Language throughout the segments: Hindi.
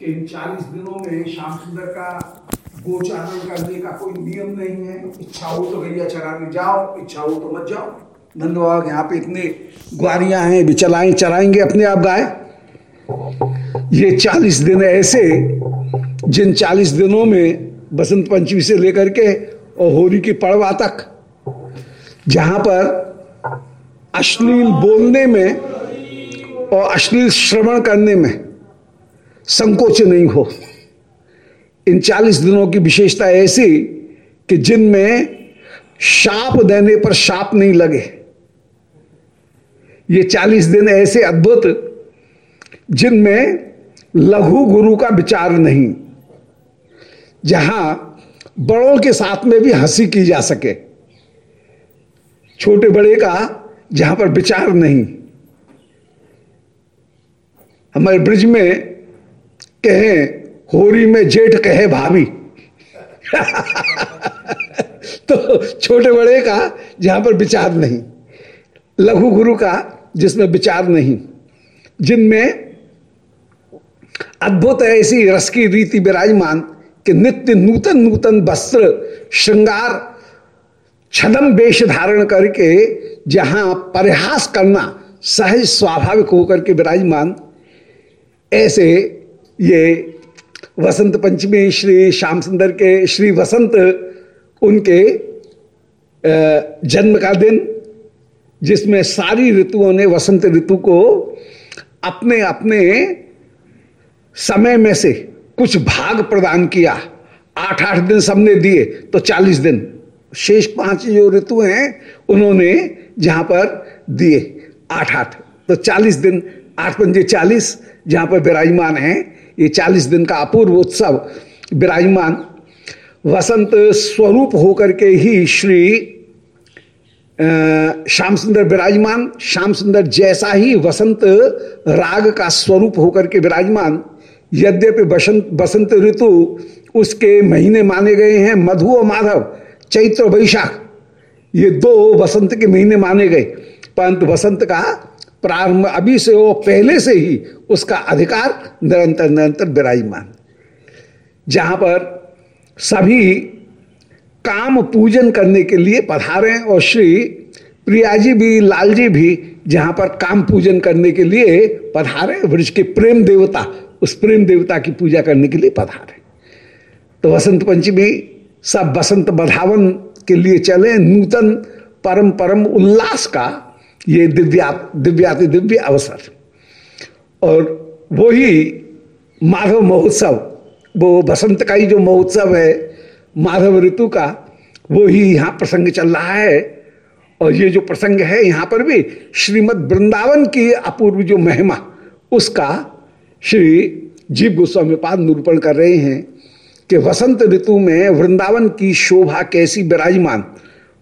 कि इन चालीस दिनों में श्याम सुंदर का गोचारण करने का कोई नियम नहीं है। इच्छा हो तो गैया चराने जाओ, इच्छा हो तो मत जाओ। धन्यवाद, यहाँ पे इतने ग्वारियाँ हैं, भी चलाएँ चराएँगे अपने आप गाय। ये चालीस दिन ऐसे, जिन चालीस दिनों में बसंत पंचमी से लेकर के और होली की पड़वा तक, जहाँ पर अश्लील बोलने में और अश्लील श्रवण करने में संकोच नहीं हो। इन चालीस दिनों की विशेषता ऐसी कि जिनमें शाप देने पर शाप नहीं लगे। ये चालीस दिन ऐसे अद्भुत जिनमें लघु गुरु का विचार नहीं, जहाँ बड़ों के साथ में भी हँसी की जा सके। छोटे बड़े का जहाँ पर विचार नहीं। हमारे ब्रिज में कहें, होरी में जेठ कहे भाभी। तो छोटे बड़े का, जहाँ पर विचार नहीं। लघु गुरु का, जिसमें विचार नहीं। जिनमें अद्भुत ऐसी रस की रीति विराजमान कि नित्य नूतन नूतन वस्त्र, श्रृंगार, छदम वेश धारण करके जहाँ परिहास करना सहज स्वाभाविक होकर के विराजमान, ऐसे ये वसंत पंचमी, श्री श्याम सुंदर के, श्री वसंत उनके जन्म का दिन, जिसमें सारी ऋतुओं ने वसंत ऋतु को अपने अपने समय में से कुछ भाग प्रदान किया। आठ आठ दिन सबने दिए तो चालीस दिन। शेष पाँच जो ऋतु हैं, उन्होंने जहाँ पर दिए। आठ आठ तो चालीस दिन। आठ पंजे चालीस, जहाँ पर विराजमान हैं। ये चालीस दिन का अपूर्व उत्सव विराजमान वसंत स्वरूप होकर के ही श्री श्याम सुंदर विराजमान। श्याम सुंदर जैसा ही वसंत राग का स्वरूप होकर के विराजमान। यद्यपि बसंत बसंत ऋतु उसके महीने माने गए हैं। मधु और माधव, चैत्र वैशाख, ये दो वसंत के महीने माने गए। परंतु वसंत का प्रारंभ अभी से वो पहले से ही उसका अधिकार निरंतर निरंतर विराजमान। जहाँ पर सभी काम पूजन करने के लिए पधारे और श्री प्रिया जी भी लाल जी भी जहाँ पर काम पूजन करने के लिए पधारे वृक्ष के प्रेम देवता, उस प्रेम देवता की पूजा करने के लिए पधारे तो वसंत पंचमी सब बसंत बधावन के लिए चले। नूतन परम परम उल्लास का ये दिव्या, दिव्याति दिव्य अवसर। और वो ही माधव महोत्सव, वो बसंत का ही जो महोत्सव है, माधव ऋतु का वो ही यहाँ प्रसंग चल रहा है। और ये जो प्रसंग है, यहाँ पर भी श्रीमद वृंदावन की अपूर्व जो महिमा, उसका श्री जीव गोस्वामी पाद निरूपण कर रहे हैं कि वसंत ऋतु में वृंदावन की शोभा कैसी विराजमान,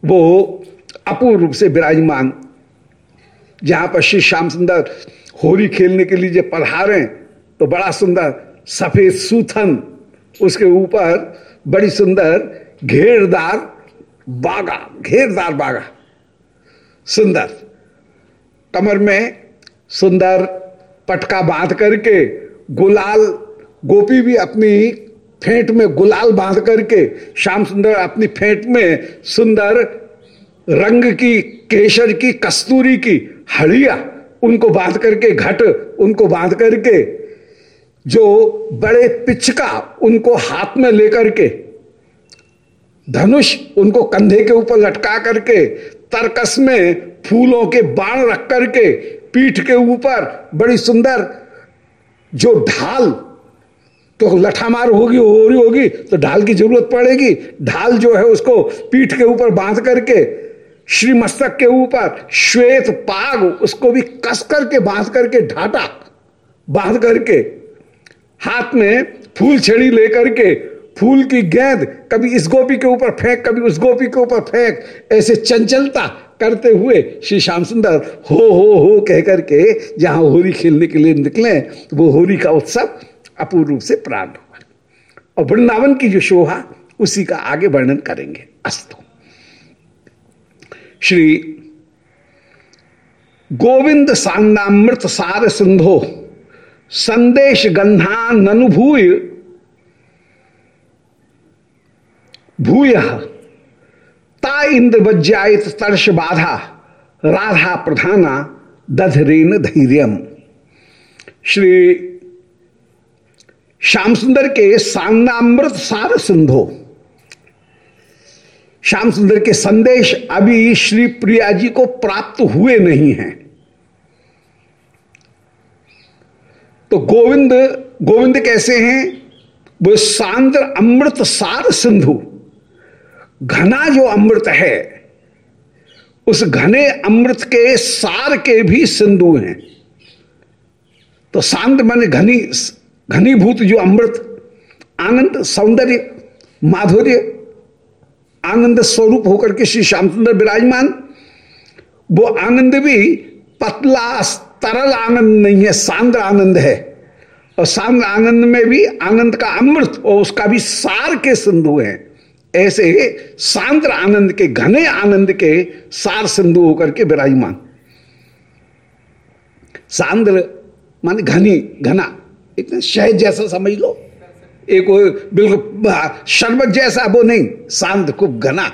वो अपूर्व रूप से विराजमान जहाँ पर श्री श्याम सुंदर होली खेलने के लिए जब पधारे तो बड़ा सुंदर सफ़ेद सूथन, उसके ऊपर बड़ी सुंदर घेरदार बागा घेरदार बागा। सुंदर। कमर में सुंदर पटका बाँध करके, गुलाल, गोपी भी अपनी फेंट में गुलाल बाँध करके, श्याम सुंदर अपनी फेंट में सुंदर रंग की, केशर की, कस्तूरी की हड़िया, उनको बाँध करके घट, उनको बाँध करके, जो बड़े पिचका उनको हाथ में लेकर के, धनुष उनको कंधे के ऊपर लटका करके, तरकस में फूलों के बाण रख करके, पीठ के ऊपर बड़ी सुंदर जो ढाल तो लठामार होगी हो रही होगी तो ढाल की ज़रूरत पड़ेगी। ढाल जो है उसको पीठ के ऊपर बाँध करके श्री मस्तक के ऊपर श्वेत पाग, उसको भी कस करके, बाँध करके, ढाटा, बाँध करके, हाथ में फूल छड़ी लेकर के फूल की गेंद, कभी इस गोपी के ऊपर फेंक, कभी उस गोपी के ऊपर फेंक, ऐसे चंचलता करते हुए श्री श्याम सुंदर हो हो हो कह करके जहाँ होली खेलने के लिए निकले, वो होली का उत्सव अपूर्व रूप से प्रारंभ हुआ। और वृंदावन की जो शोभा, उसी का आगे वर्णन करेंगे। अस्तु। श्री गोविंद सांदामृत सार सिंधो, संदेश गंधा ननुभूय भूय। ता इंद्र वज्जायत तर्श बाधा, राधा प्रधाना दधरेन धैर्यम। श्री श्याम सुंदर के सांगामृत सार सिंधो श्याम सुंदर के संदेश अभी श्री प्रिया जी को प्राप्त हुए नहीं हैं। तो गोविंद गोविंद कैसे हैं? वो सांद्र अमृत सार सिंधु। घना जो अमृत है, उस घने अमृत के सार के भी सिंधु हैं। तो सांद्र माने घनी, घनीभूत जो अमृत, आनंद, सौंदर्य, माधुर्य आनंद स्वरूप होकर के श्री श्यामचंद्र विराजमान। वो आनंद भी पतला, तरल आनंद नहीं है सांद्र आनंद है। और सांद्र आनंद में भी आनंद का अमृत और उसका भी सार के सिंधु है। ऐसे सांद्र आनंद के, घने आनंद के सार सिंधु होकर के विराजमान। सांद्र मान घनी, घना इतना शहद जैसा समझ लो। एक बिल्कुल शरबत जैसा, वो नहीं, शांत, खूब घना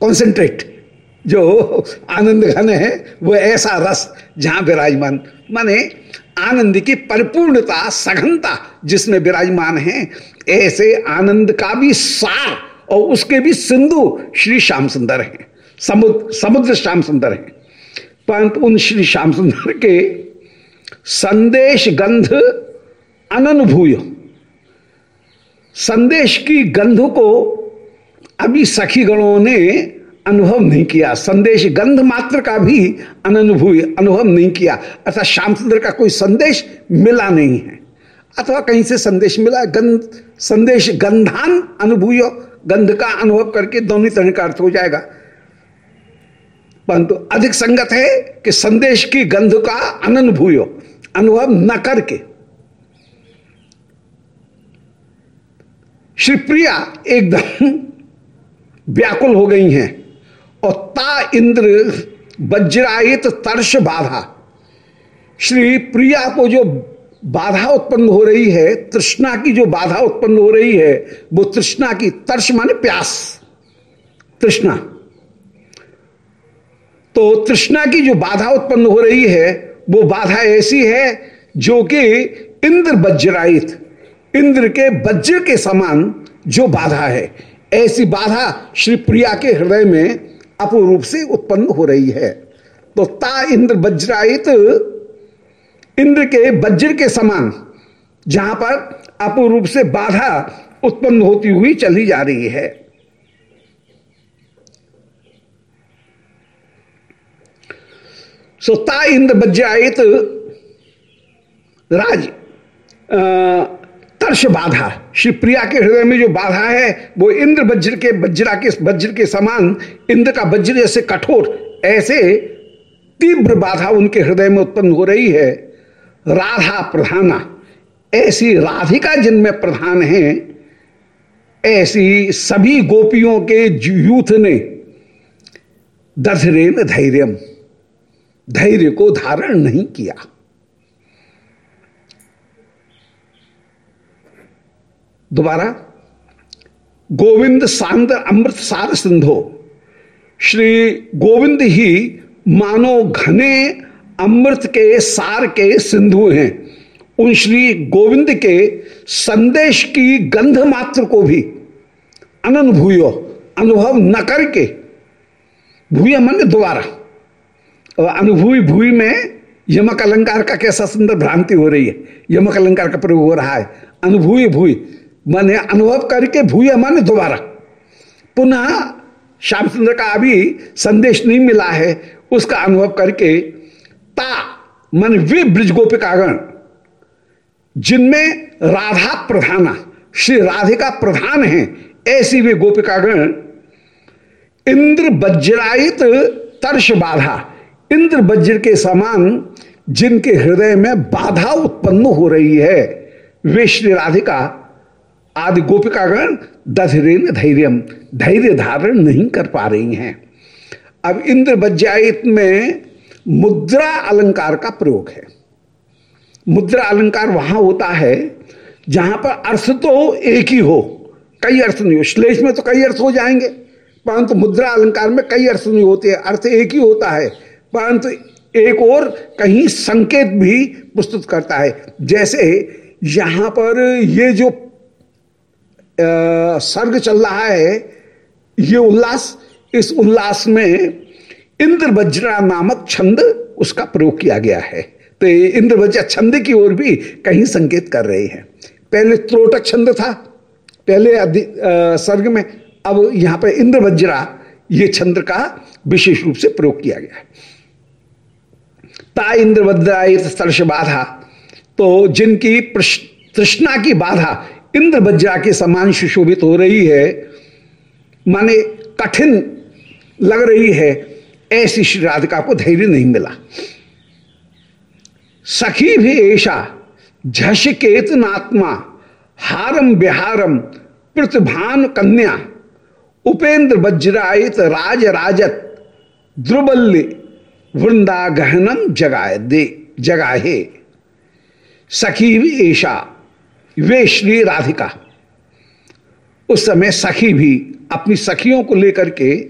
कॉन्सेंट्रेट जो आनंद घन है, वो ऐसा रस जहाँ विराजमान, माने आनंद की परिपूर्णता, सघनता जिसमें विराजमान है, ऐसे आनंद का भी सार और उसके भी सिंधु श्री श्याम सुंदर हैं समुद्र समुद्र श्याम सुंदर हैं। परंतु उन श्री श्याम सुंदर के संदेश गंध अनुभूय संदेश की गंध को अभी सखी गणों ने अनुभव नहीं किया। संदेश गंध मात्र का भी अनुभूय अनुभव नहीं किया। अर्थात श्याम सुंदर का कोई संदेश मिला नहीं है। अथवा कहीं से संदेश मिला, गंध, संदेश गंधान अनुभूय, गंध का अनुभव करके दोनों तरह का अर्थ हो जाएगा। परंतु अधिक संगत है कि संदेश की गंध का अनुभूय अनुभव न करके श्री प्रिया एकदम व्याकुल हो गई हैं और ता इंद्र वज्रायित तर्श बाधा। श्री प्रिया को जो बाधा उत्पन्न हो रही है, तृष्णा की जो बाधा उत्पन्न हो रही है, वो तृष्णा की तर्श माने प्यास। तृष्णा। तो तृष्णा की जो बाधा उत्पन्न हो रही है, वो बाधा ऐसी है जो कि इंद्र वज्रायित इंद्र के वज्र के समान जो बाधा है, ऐसी बाधा श्री प्रिया के हृदय में अपूर्व रूप से उत्पन्न हो रही है। तो ता इंद्र वज्रायित, इंद्र के वज्र के समान जहाँ पर अपूर्व रूप से बाधा उत्पन्न होती हुई चली जा रही है। सो ता इंद्र वज्रायित राज तर्श बाधा। श्री प्रिया के हृदय में जो बाधा है, वो इंद्र वज्र के वज्रा के वज्र के समान, इंद्र का वज्र जैसे कठोर, ऐसे तीव्र बाधा उनके हृदय में उत्पन्न हो रही है। राधा प्रधाना, ऐसी राधिका जिनमें प्रधान है, ऐसी सभी गोपियों के यूथ ने, दधरेन धैर्यम, धैर्य को धारण नहीं किया। दोबारा, गोविंद सांद अमृत सार सिंधो। श्री गोविंद ही मानो घने अमृत के सार के सिंधु हैं। उन श्री गोविंद के संदेश की गंध मात्र को भी अनुभूयो अनुभव न करके भूय मन दोबारा। और अनुभूय भूय में यमक अलंकार का कैसा सुंदर भ्रांति हो रही है, यमक अलंकार का प्रयोग हो रहा है। अनुभूय भूय माने अनुभव करके भूय माने दोबारा। पुनः श्याम सुंदर का अभी संदेश नहीं मिला है, उसका अनुभव करके ता, मन वे ब्रज गोपिकागण जिनमें राधा प्रधाना, श्री राधिका प्रधान है, ऐसी वे गोपिकागण, इंद्र वज्रायित तर्श बाधा, इंद्र वज्र के समान जिनके हृदय में बाधा उत्पन्न हो रही है, वे श्री राधिका आदि गोपिकागण दधरे धैर्यम, धैर्य धैर्य धारण नहीं कर पा रही हैं। अब इंद्र वज्रायित में मुद्रा अलंकार का प्रयोग है। मुद्रा अलंकार वहाँ होता है जहाँ पर अर्थ तो एक ही हो, कई अर्थ नहीं हो। श्लेष में तो कई अर्थ हो जाएँगे, परंतु मुद्रा अलंकार में कई अर्थ नहीं होते अर्थ एक ही होता है, परंतु एक और कहीं संकेत भी प्रस्तुत करता है। जैसे यहाँ पर ये जो सर्ग चल रहा है। ये उल्लास, इस उल्लास में इंद्र वज्रा नामक छंद उसका प्रयोग किया गया है। तो इंद्र वज्रा छंद की ओर भी कहीं संकेत कर रहे हैं। पहले त्रोटक छंद था, पहले सर्ग में, अब यहाँ पर इंद्र वज्रा ये छंद का विशेष रूप से प्रयोग किया गया है। ता इंद्र वज्रा स्पर्श बाधा तो जिनकी तृष्णा की बाधा इंद्र वज्रा के समान सुशोभित हो रही है, माने कठिन लग रही है, ऐसी श्री राधिका को धैर्य नहीं मिला। सखी भी ऐसा झशकेतनात्मा हारम बिहारम प्रतिभान कन्या, उपेंद्र वज्रायित राज राजत, द्रुबल्य वृंदा गहनम जगाए दे, जगाहे। सखी भी ऐशा वे श्री राधिका। उस समय सखी भी अपनी सखियों को लेकर के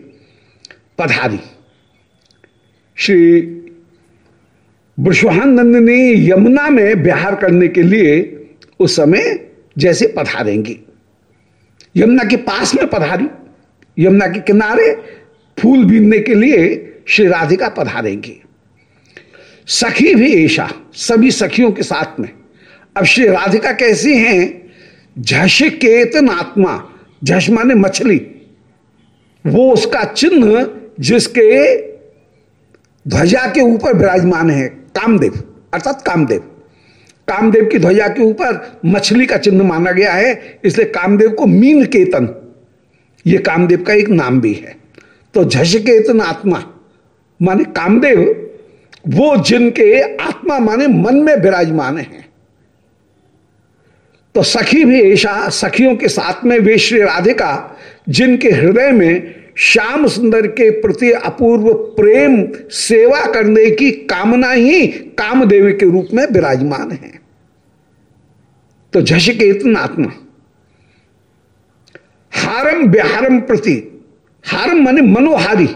पधारी। श्री बुशवानंद ने यमुना में बिहार करने के लिए उस समय जैसे पधारेंगी। यमुना के पास में पधारी, यमुना के किनारे फूल बीनने के लिए श्री राधिका पधारेंगी। सखी भी ऐसा सभी सखियों के साथ में। अब श्री राधिका कैसी हैं? झश केतन आत्मा। झश माने मछली। वो उसका चिन्ह जिसके ध्वजा के ऊपर विराजमान है, कामदेव। अर्थात कामदेव। कामदेव की ध्वजा के ऊपर मछली का चिन्ह माना गया है, इसलिए कामदेव को मीन केतन ये कामदेव का एक नाम भी है। तो झश केतन आत्मा माने कामदेव, वो जिनके आत्मा माने मन में विराजमान है। तो सखी भी ऐसा सखियों के साथ में वे श्री राधिका, जिनके हृदय में श्याम सुंदर के प्रति अपूर्व प्रेम सेवा करने की कामना ही कामदेवी के रूप में विराजमान है। तो झश झशकेतन आत्मा, हारम बिहारम प्रति, हारम माने मनोहारी,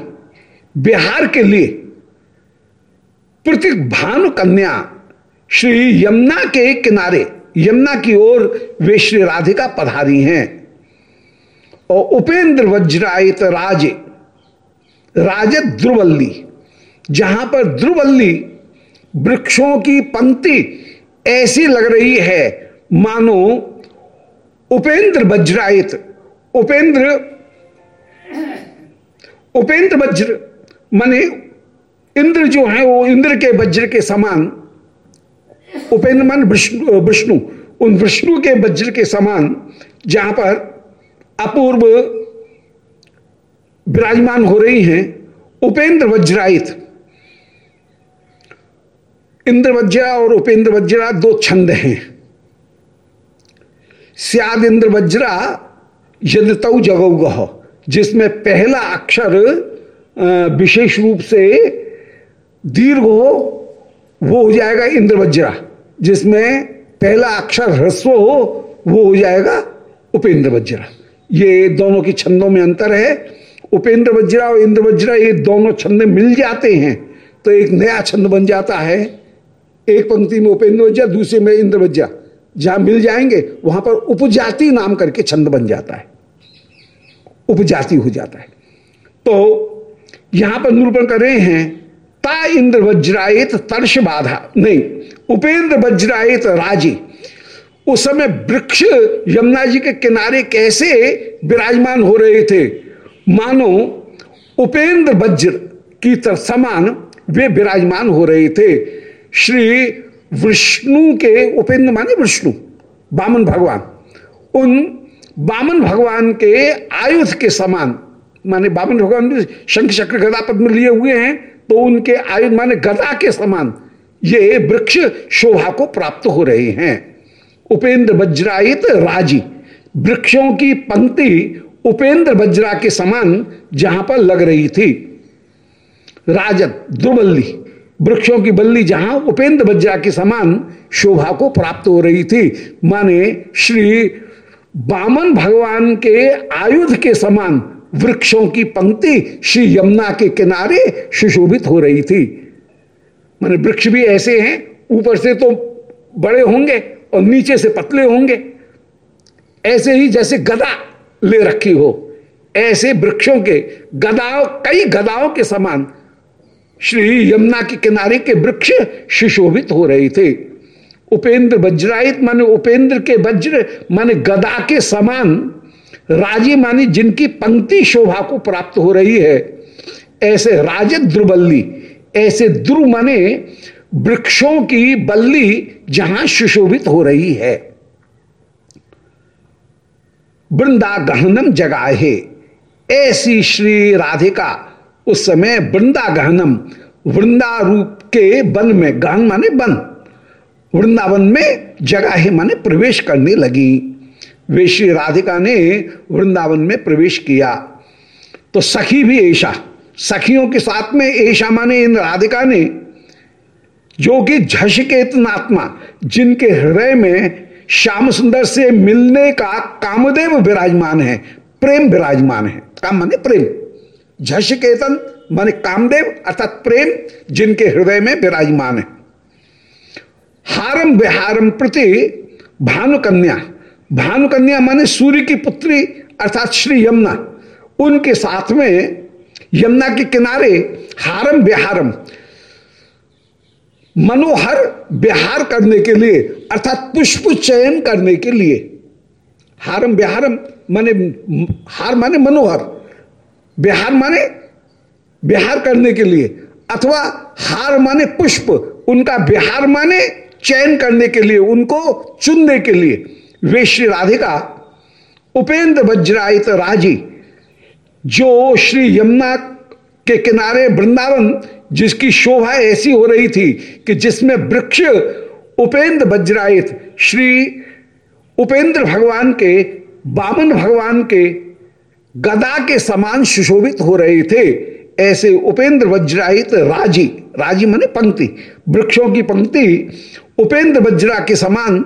बिहार के लिए प्रति भानु कन्या श्री यमुना के किनारे यमुना की ओर वे श्री राधिका पधारी हैं। और उपेंद्र वज्रायत राज राज ध्रुवल्ली जहाँ पर ध्रुवल्ली वृक्षों की पंक्ति ऐसी लग रही है, मानो उपेंद्र वज्रायत, उपेंद्र उपेंद्र वज्र, माने इंद्र जो है वो इंद्र के वज्र के समान उपेंद्र मान विष्णु विष्णु, उन विष्णु के वज्र के समान, जहाँ पर अपूर्व विराजमान हो रही हैं उपेंद्र वज्रायित। इंद्र वज्रा और उपेंद्र वज्रा दो छंद हैं। सियाद इंद्र वज्रा यद तऊ जगह जिसमें पहला अक्षर विशेष रूप से दीर्घ हो वो हो जाएगा इंद्र वज्रा जिसमें पहला अक्षर ह्रस्व हो, वो हो जाएगा उपेंद्र वज्रा ये दोनों की छंदों में अंतर है। उपेंद्र वज्रा और इंद्र वज्रा ये दोनों छंद मिल जाते हैं तो एक नया छंद बन जाता है। एक पंक्ति में उपेंद्र वज्रा दूसरे में इंद्र वज्रा जहाँ मिल जाएँगे, वहाँ पर उपजाति नाम करके छंद बन जाता है। उपजाति हो जाता है। तो यहाँ पर निरूपण कर रहे हैं ता इंद्र वज्रायत तर्श बाधा। नहीं, उपेंद्र वज्रायत राज़ी। उस समय वृक्ष यमुना जी के किनारे कैसे विराजमान हो रहे थे? मानो, उपेंद्र वज्र की तरह समान वे विराजमान हो रहे थे। श्री विष्णु के, उपेंद्र माने विष्णु, बामन भगवान। उन बामन भगवान के आयुध के समान, माने बामन भगवान शंख चक्र गदा पद्म लिए हुए हैं तो उनके आयु माने गदा के समान ये वृक्ष शोभा को प्राप्त हो रहे हैं। उपेंद्र वज्रायित राज़ी, वृक्षों की पंक्ति उपेंद्र वज्रा के समान जहाँ पर लग रही थी। राजत द्रुबल्ली वृक्षों की बल्ली जहाँ उपेंद्र वज्रा के समान शोभा को प्राप्त हो रही थी। माने श्री बामन भगवान के आयुध के समान वृक्षों की पंक्ति श्री यमुना के किनारे सुशोभित हो रही थी। माने वृक्ष भी ऐसे हैं, ऊपर से तो बड़े होंगे और नीचे से पतले होंगे। ऐसे ही जैसे गदा ले रखी हो, ऐसे वृक्षों के गदाओं, कई गदाओं के समान श्री यमुना के किनारे के वृक्ष सुशोभित हो रहे थे। उपेंद्र वज्रायित माने उपेंद्र के वज्र माने गदा के समान राज़ी मानी जिनकी पंक्ति शोभा को प्राप्त हो रही है। ऐसे राज द्रुबल्ली, ऐसे ध्रुव माने वृक्षों की बल्ली जहाँ सुशोभित हो रही है। वृंदा गहनम जगाहे, ऐसी श्री राधिका, उस समय वृंदा गहनम वृंदा रूप के वन में, गहन माने वन, वृंदावन में जगाहे माने प्रवेश करने लगी। वे श्री राधिका ने वृंदावन में प्रवेश किया। तो सखी भी ऐसा सखियों के साथ में ऐसा माने इन राधिका ने, जो कि झशकेतनात्मा जिनके हृदय में श्याम सुंदर से मिलने का कामदेव विराजमान है, प्रेम विराजमान है। काम माने प्रेम? झशकेतन माने कामदेव, अर्थात प्रेम, जिनके हृदय में विराजमान है। हारम विहारम प्रति भानुकन्या भानुकन्या माने सूर्य की पुत्री, अर्थात श्री यमुना। उनके साथ में यमुना के किनारे हारम बिहारम मनोहर बिहार करने के लिए, अर्थात पुष्प चयन करने के लिए। हारम बिहारम माने हार माने मनोहर। बिहार माने बिहार करने के लिए, अथवा हार माने पुष्प। उनका बिहार माने चयन करने के लिए, उनको चुनने के लिए। वे श्री राधिका, उपेंद्र वज्रायित राज़ी, जो श्री यमुना के किनारे वृंदावन, जिसकी शोभा ऐसी हो रही थी कि जिसमें वृक्ष, उपेंद्र वज्रायित, श्री उपेंद्र भगवान के, बामन भगवान के गदा के समान सुशोभित हो रहे थे, ऐसे उपेंद्र वज्रायित राज़ी राज़ी माने पंक्ति, वृक्षों की पंक्ति, उपेंद्र वज्रा के समान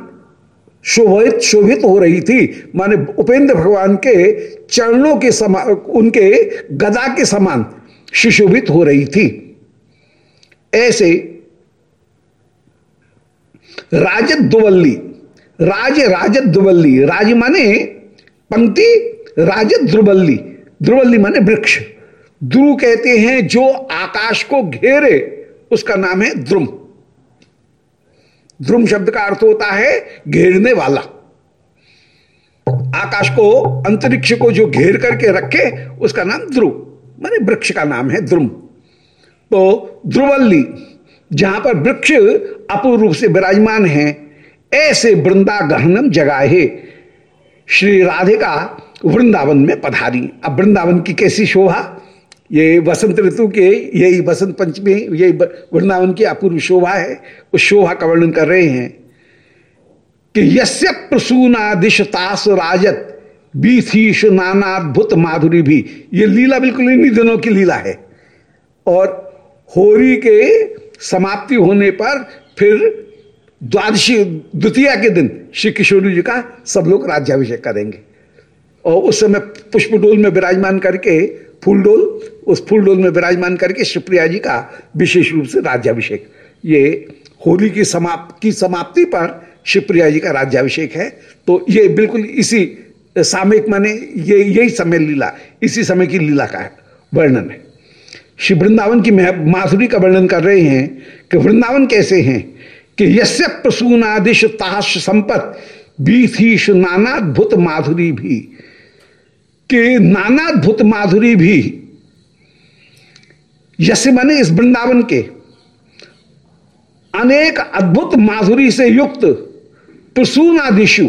शोभित शोभित हो रही थी। माने उपेंद्र भगवान के चरणों के समान उनके गदा के समान सुशोभित हो रही थी। ऐसे राजद्वल्ली, राज राजद्वल्ली, राज माने पंक्ति राजद्रुवल्ली ध्रुवल्ली माने वृक्ष। ध्रुव कहते हैं जो आकाश को घेरे, उसका नाम है ध्रुम ध्रुम शब्द का अर्थ होता है घेरने वाला। आकाश को, अंतरिक्ष को जो घेर करके रखे, उसका नाम ध्रुव माने वृक्ष का नाम है ध्रुम तो ध्रुवल्ली जहाँ पर वृक्ष अपूर्व रूप से विराजमान है, ऐसे वृंदा गहनम जगाहे श्री राधिका वृंदावन में पधारी। अब वृंदावन की कैसी शोभा? ये वसंत ऋतु के यही बसंत पंचमी, यही वृंदावन की अपूर्व शोभा है, उस शोभा का वर्णन कर रहे हैं कि यस्य प्रसूना दिशतास राजत, बीथीश नानाद्भुत माधुरी भी। ये लीला बिल्कुल इन्हीं दिनों की लीला है। और होरी के समाप्ति होने पर फिर द्वादशी, द्वितीय के दिन श्री किशोरी जी का सब लोग राज्याभिषेक करेंगे। और उस समय पुष्पडोल में विराजमान करके फूलडोल उस फूलडोल में विराजमान करके शिवप्रिया जी का विशेष रूप से राज्याभिषेक। ये होली की समाप्त की समाप्ति पर शिवप्रिया जी का राज्याभिषेक है। तो ये बिल्कुल इसी, सामयिक माने ये, यही समय लीला, इसी समय की लीला का वर्णन है। श्री वृंदावन की माधुरी का वर्णन कर रहे हैं कि वृंदावन कैसे हैं कि यस्य प्रसूनादिश ताश संपत बीथीश नानाद्भुत माधुरी भी। कि नानाद्भुत माधुरी भी यसे माने इस वृंदावन के अनेक अद्भुत माधुरी से युक्त प्रसूनादिशु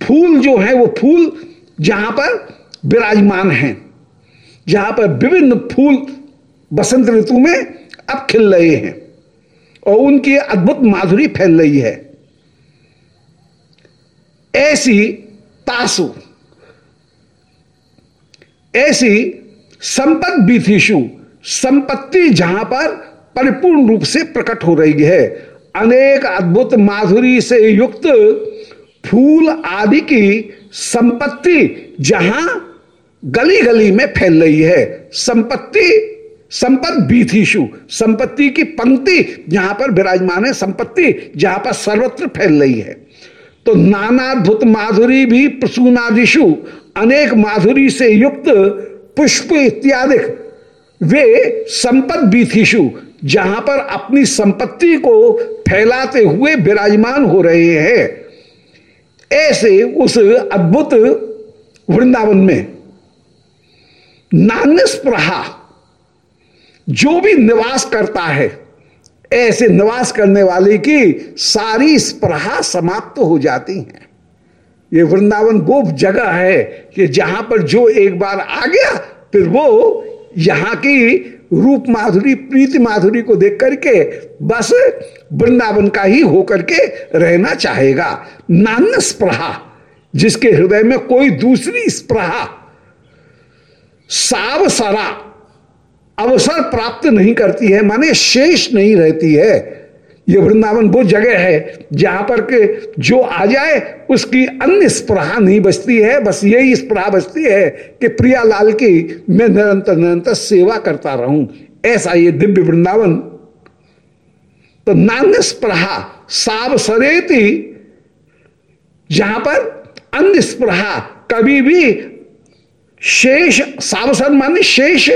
फूल जो है, वो फूल जहाँ पर विराजमान हैं, जहाँ पर विभिन्न फूल बसंत ऋतु में अब खिल रहे हैं और उनकी अद्भुत माधुरी फैल रही है। ऐसी तासु ऐसी संपत बीथिशु संपत्ति जहाँ पर परिपूर्ण रूप से प्रकट हो रही है। अनेक अद्भुत माधुरी से युक्त फूल आदि की संपत्ति जहाँ गली गली में फैल रही है। संपत्ति संपत बीथीशु संपत्ति की पंक्ति जहाँ पर विराजमान है। संपत्ति जहाँ पर सर्वत्र फैल रही है। तो नानाद्भुत माधुरी भी प्रसूनादिशु अनेक माधुरी से युक्त पुष्प इत्यादि, वे संपत बीथीशु जहाँ पर अपनी संपत्ति को फैलाते हुए विराजमान हो रहे हैं। ऐसे उस अद्भुत वृंदावन में नान्यस्प्रहा जो भी निवास करता है ऐसे निवास करने वाले की सारी स्प्रहा समाप्त तो हो जाती है। ये वृंदावन वो जगह है कि जहाँ पर जो एक बार आ गया, फिर वो यहाँ की रूप माधुरी, प्रीति माधुरी को देख करके बस वृंदावन का ही होकर के रहना चाहेगा। नान स्प्रहा जिसके हृदय में कोई दूसरी स्प्रहा सावसरा अवसर प्राप्त नहीं करती है, माने शेष नहीं रहती है। ये वृंदावन वो जगह है जहाँ पर के जो आ जाए, उसकी अन्य स्प्रहा नहीं बचती है, बस यही स्प्रहा बचती है कि प्रियालाल की मैं निरंतर निरंतर सेवा करता रहूँ। ऐसा ये दिव्य वृंदावन। तो नान्य स्प्रहा साव सरेती, जहाँ पर अन्य स्प्रहा कभी भी शेष सावसर माने शेष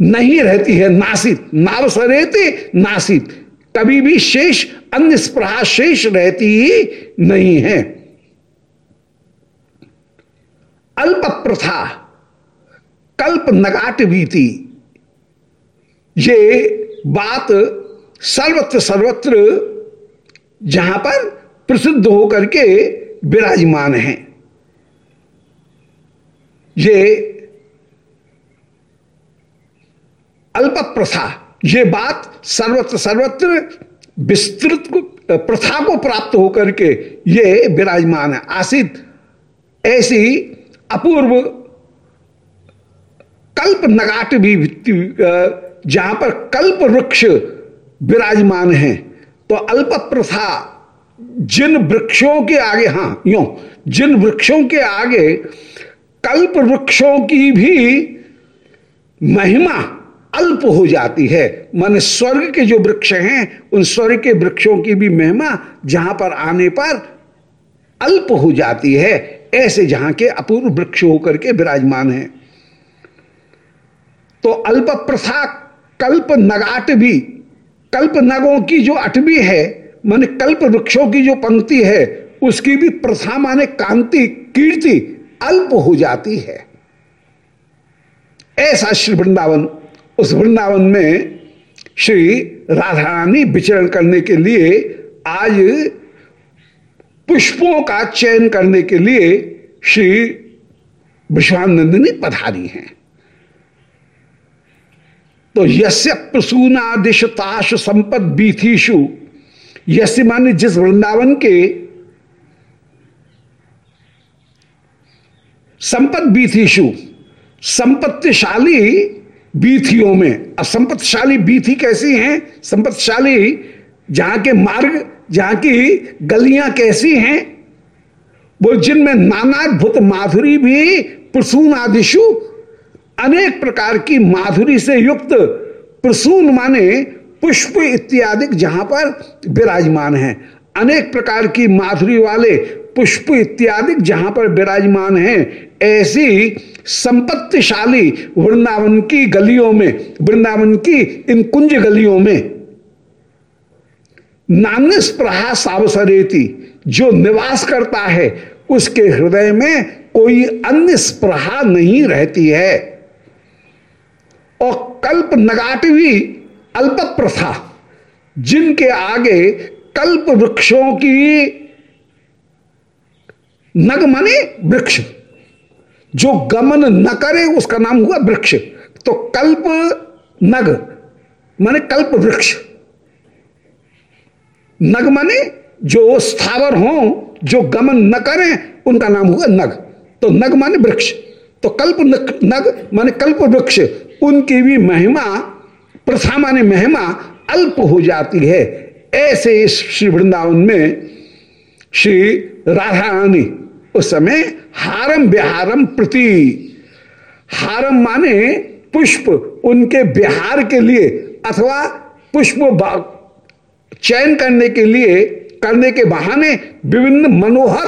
नहीं रहती है नासित नावसरेते नासित कभी भी शेष, अन्य स्प्रहा शेष रहती ही नहीं है। अल्प प्रथा कल्प नगाट थी ये बात सर्वत्र सर्वत्र जहाँ पर प्रसिद्ध होकर के विराजमान है। ये अल्प प्रथा ये बात सर्वत्र सर्वत्र विस्तृत प्रथा को प्राप्त होकर के ये विराजमान है। आसित ऐसी अपूर्व कल्प नगाट भी जहाँ पर कल्प वृक्ष विराजमान है। तो अल्प प्रथा जिन वृक्षों के आगे हाँ, यो, जिन वृक्षों के आगे कल्प वृक्षों की भी महिमा अल्प हो जाती है। मान स्वर्ग के जो वृक्ष हैं, उन स्वर्ग के वृक्षों की भी महिमा जहाँ पर आने पर अल्प हो जाती है, ऐसे जहाँ के अपूर्व वृक्ष होकर के विराजमान है। तो अल्प प्रथा, कल्प नगाट भी, कल्प नगों की जो अटवी है, माने कल्प वृक्षों की जो पंक्ति है, उसकी भी प्रथा माने कांति, कीर्ति अल्प हो जाती है। ऐसा श्री वृंदावन उस वृंदावन में श्री राधा रानी विचरण करने के लिए, आज पुष्पों का चयन करने के लिए श्री विश्वानंदिनी पधारी हैं। तो यस्य प्रसूनादिश ताश संपद बीथीशु यस्य माने जिस वृंदावन के संपद बीथीशु संपत्तिशाली बीथियों में। अब बीथी कैसी हैं? संपत्तिशाली जहाँ के मार्ग, जहाँ की गलियाँ कैसी हैं? वो जिनमें नानाद्भुत माधुरी भी, प्रसून आदिशु, अनेक प्रकार की माधुरी से युक्त प्रसून माने पुष्प इत्यादि जहाँ पर विराजमान है। अनेक प्रकार की माधुरी वाले पुष्प इत्यादि जहाँ पर विराजमान हैं, ऐसी संपत्तिशाली वृंदावन की गलियों में, वृंदावन की इन कुंज गलियों में नान्य प्रहा सावसरेती जो निवास करता है, उसके हृदय में कोई अन्य स्प्रहा नहीं रहती है। और कल्प नगाटवी अल्प प्रथा जिनके आगे कल्प वृक्षों की नग मने वृक्ष। जो गमन न करे, उसका नाम हुआ वृक्ष। तो कल्प नग, माने कल्प वृक्ष। नग माने जो स्थावर हो, जो गमन न करें, उनका नाम हुआ नग। तो नग माने वृक्ष। तो कल्प नग, माने कल्प वृक्ष। उनकी भी महिमा प्रथा माने महिमा अल्प हो जाती है। ऐसे इस श्री वृंदावन में श्री राधा रानी उस समय हारम बिहारम प्रति। हारम माने पुष्प उनके बिहार के लिए अथवा पुष्प चयन करने के लिए, करने के बहाने विभिन्न मनोहर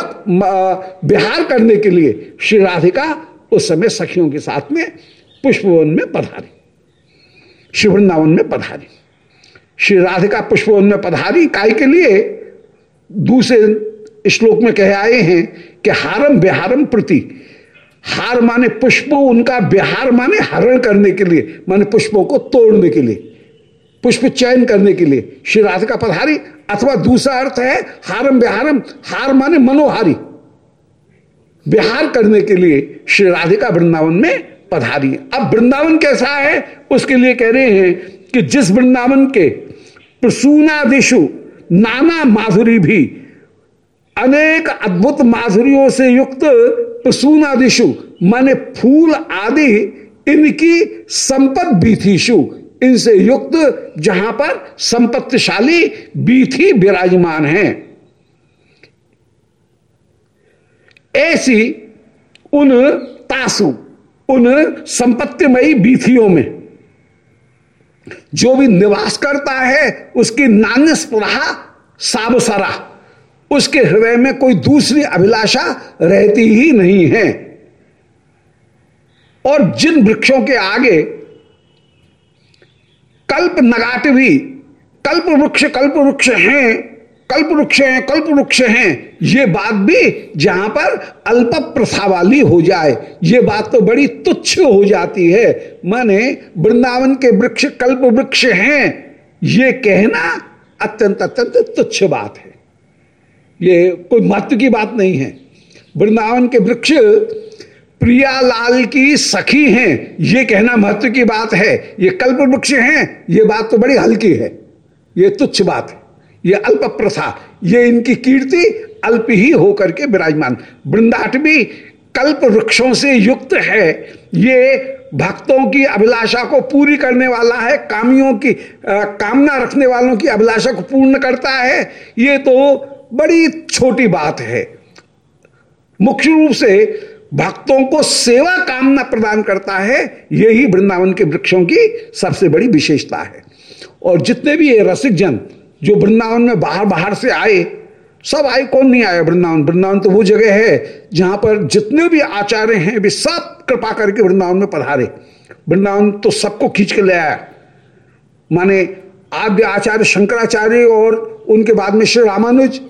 बिहार करने के लिए श्री राधिका उस समय सखियों के साथ में पुष्पवन में पधारी, श्री वृंदावन में पधारी। श्री राधिका पुष्पवन में पधारी, काय के लिए? दूसरे श्लोक में कह आए हैं कि हारम बिहारम प्रति हार माने पुष्प, उनका बिहार माने हरण करने के लिए, माने पुष्पों को तोड़ने के लिए, पुष्प चयन करने के लिए। श्री राधिका पधारी, अथवा दूसरा अर्थ है हारम बिहारम हार माने मनोहारी। बिहार करने के लिए श्री राधिका वृंदावन में पधारी। अब वृंदावन कैसा है, उसके लिए कह रहे हैं कि जिस वृंदावन के प्रसूनादिशु नाना माधुरी भी अनेक अद्भुत माधुरियों से युक्त प्रसूनादिशु माने फूल आदि, इनकी संपद भी थी शु इनसे युक्त जहाँ पर संपत्तिशाली बीथी विराजमान है। ऐसी उन तासु, उन संपत्तिमयी बीथियों में, जो भी निवास करता है, उसकी नान्यस्पुरा साबसरा उसके हृदय में कोई दूसरी अभिलाषा रहती ही नहीं है। और जिन वृक्षों के आगे कल्प नगाट भी, कल्प वृक्ष कल्प वृक्ष हैं, कल्प वृक्ष हैं, कल्प वृक्ष हैं, ये बात भी जहाँ पर अल्प प्रथा वाली हो जाए, ये बात तो बड़ी तुच्छ हो जाती है। माने वृंदावन के वृक्ष, कल्प वृक्ष हैं, ये कहना अत्यंत अत्यंत तुच्छ बात है। ये कोई महत्व की बात नहीं है। वृंदावन के वृक्ष प्रियालाल की सखी हैं ये कहना महत्व की बात है। ये कल्प वृक्ष हैं ये बात तो बड़ी हल्की है। ये तुच्छ बात है। ये अल्प प्रथा ये इनकी कीर्ति अल्प ही होकर के विराजमान। वृंदाट भी कल्प वृक्षों से युक्त है। ये भक्तों की अभिलाषा को पूरी करने वाला है कामियों की आ, कामना रखने वालों की अभिलाषा को पूर्ण करता है। ये तो बड़ी छोटी बात है। मुख्य रूप से भक्तों को सेवा कामना प्रदान करता है, यही वृंदावन के वृक्षों की सबसे बड़ी विशेषता है। और जितने भी ये रसिक जन जो वृंदावन में बाहर बाहर से आए, सब आए, कौन नहीं आया वृंदावन? वृंदावन तो वो जगह है जहाँ पर जितने भी आचार्य हैं, वे सब कृपा करके वृंदावन में पधारे। वृंदावन तो सबको खींच के ले आया। माने आद्य आचार्य, शंकराचार्य और उनके बाद में श्री रामानुज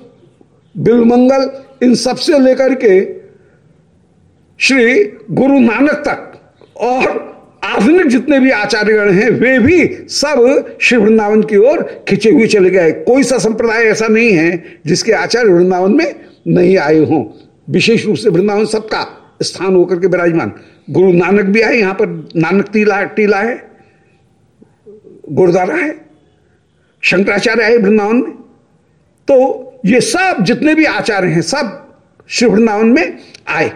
बिलमंगल इन सबसे लेकर के श्री गुरु नानक तक। और आधुनिक जितने भी आचार्यगण हैं, वे भी सब श्री वृंदावन की ओर खिंचे हुए चले गए। कोई सा संप्रदाय ऐसा नहीं है जिसके आचार्य वृंदावन में नहीं आए हों। विशेष रूप से वृंदावन सबका स्थान होकर के विराजमान। गुरु नानक भी आए, यहाँ पर नानक टीला टीला है, गुरुद्वारा है, शंकराचार्य आए वृंदावन में। तो ये सब जितने भी आचार्य हैं, सब श्री वृंदावन में आए।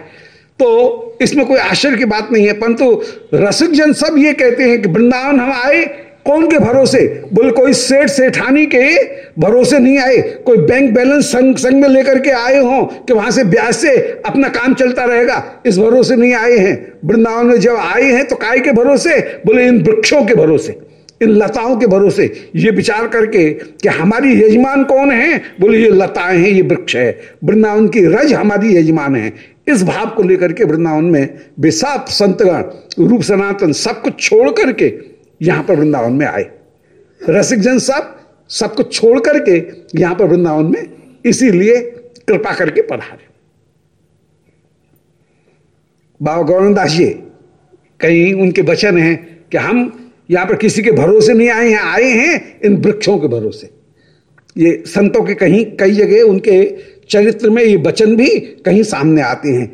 तो इसमें कोई आश्चर्य की बात नहीं है, परंतु रसिक जन सब ये कहते हैं कि वृंदावन हम आए, कौन के भरोसे? बोले, कोई सेठ सेठानी के भरोसे नहीं आए। कोई बैंक बैलेंस संग संग में लेकर के आए हो कि वहाँ से ब्याज से अपना काम चलता रहेगा। इस भरोसे नहीं आए हैं। वृंदावन में जब आए हैं तो काय के भरोसे? बोले, इन वृक्षों के भरोसे। इन लताओं के भरोसे। ये विचार करके कि हमारी यजमान कौन है? बोले, ये लताएँ हैं, ये वृक्ष है। वृंदावन की रज हमारी यजमान है। इस भाव को लेकर के वृंदावन में बेसाप संतगण, रूप सनातन, सब कुछ छोड़ करके यहाँ पर वृंदावन में आए। रसिक जन सब सब कुछ छोड़ करके यहाँ पर वृंदावन में इसीलिए कृपा करके पधारे। बाबा गौरदास जी, कहीं उनके वचन हैं कि हम यहाँ पर किसी के भरोसे नहीं आए हैं आए हैं इन वृक्षों के भरोसे। ये संतों के कहीं, कई जगह उनके चरित्र में ये वचन भी कहीं सामने आते हैं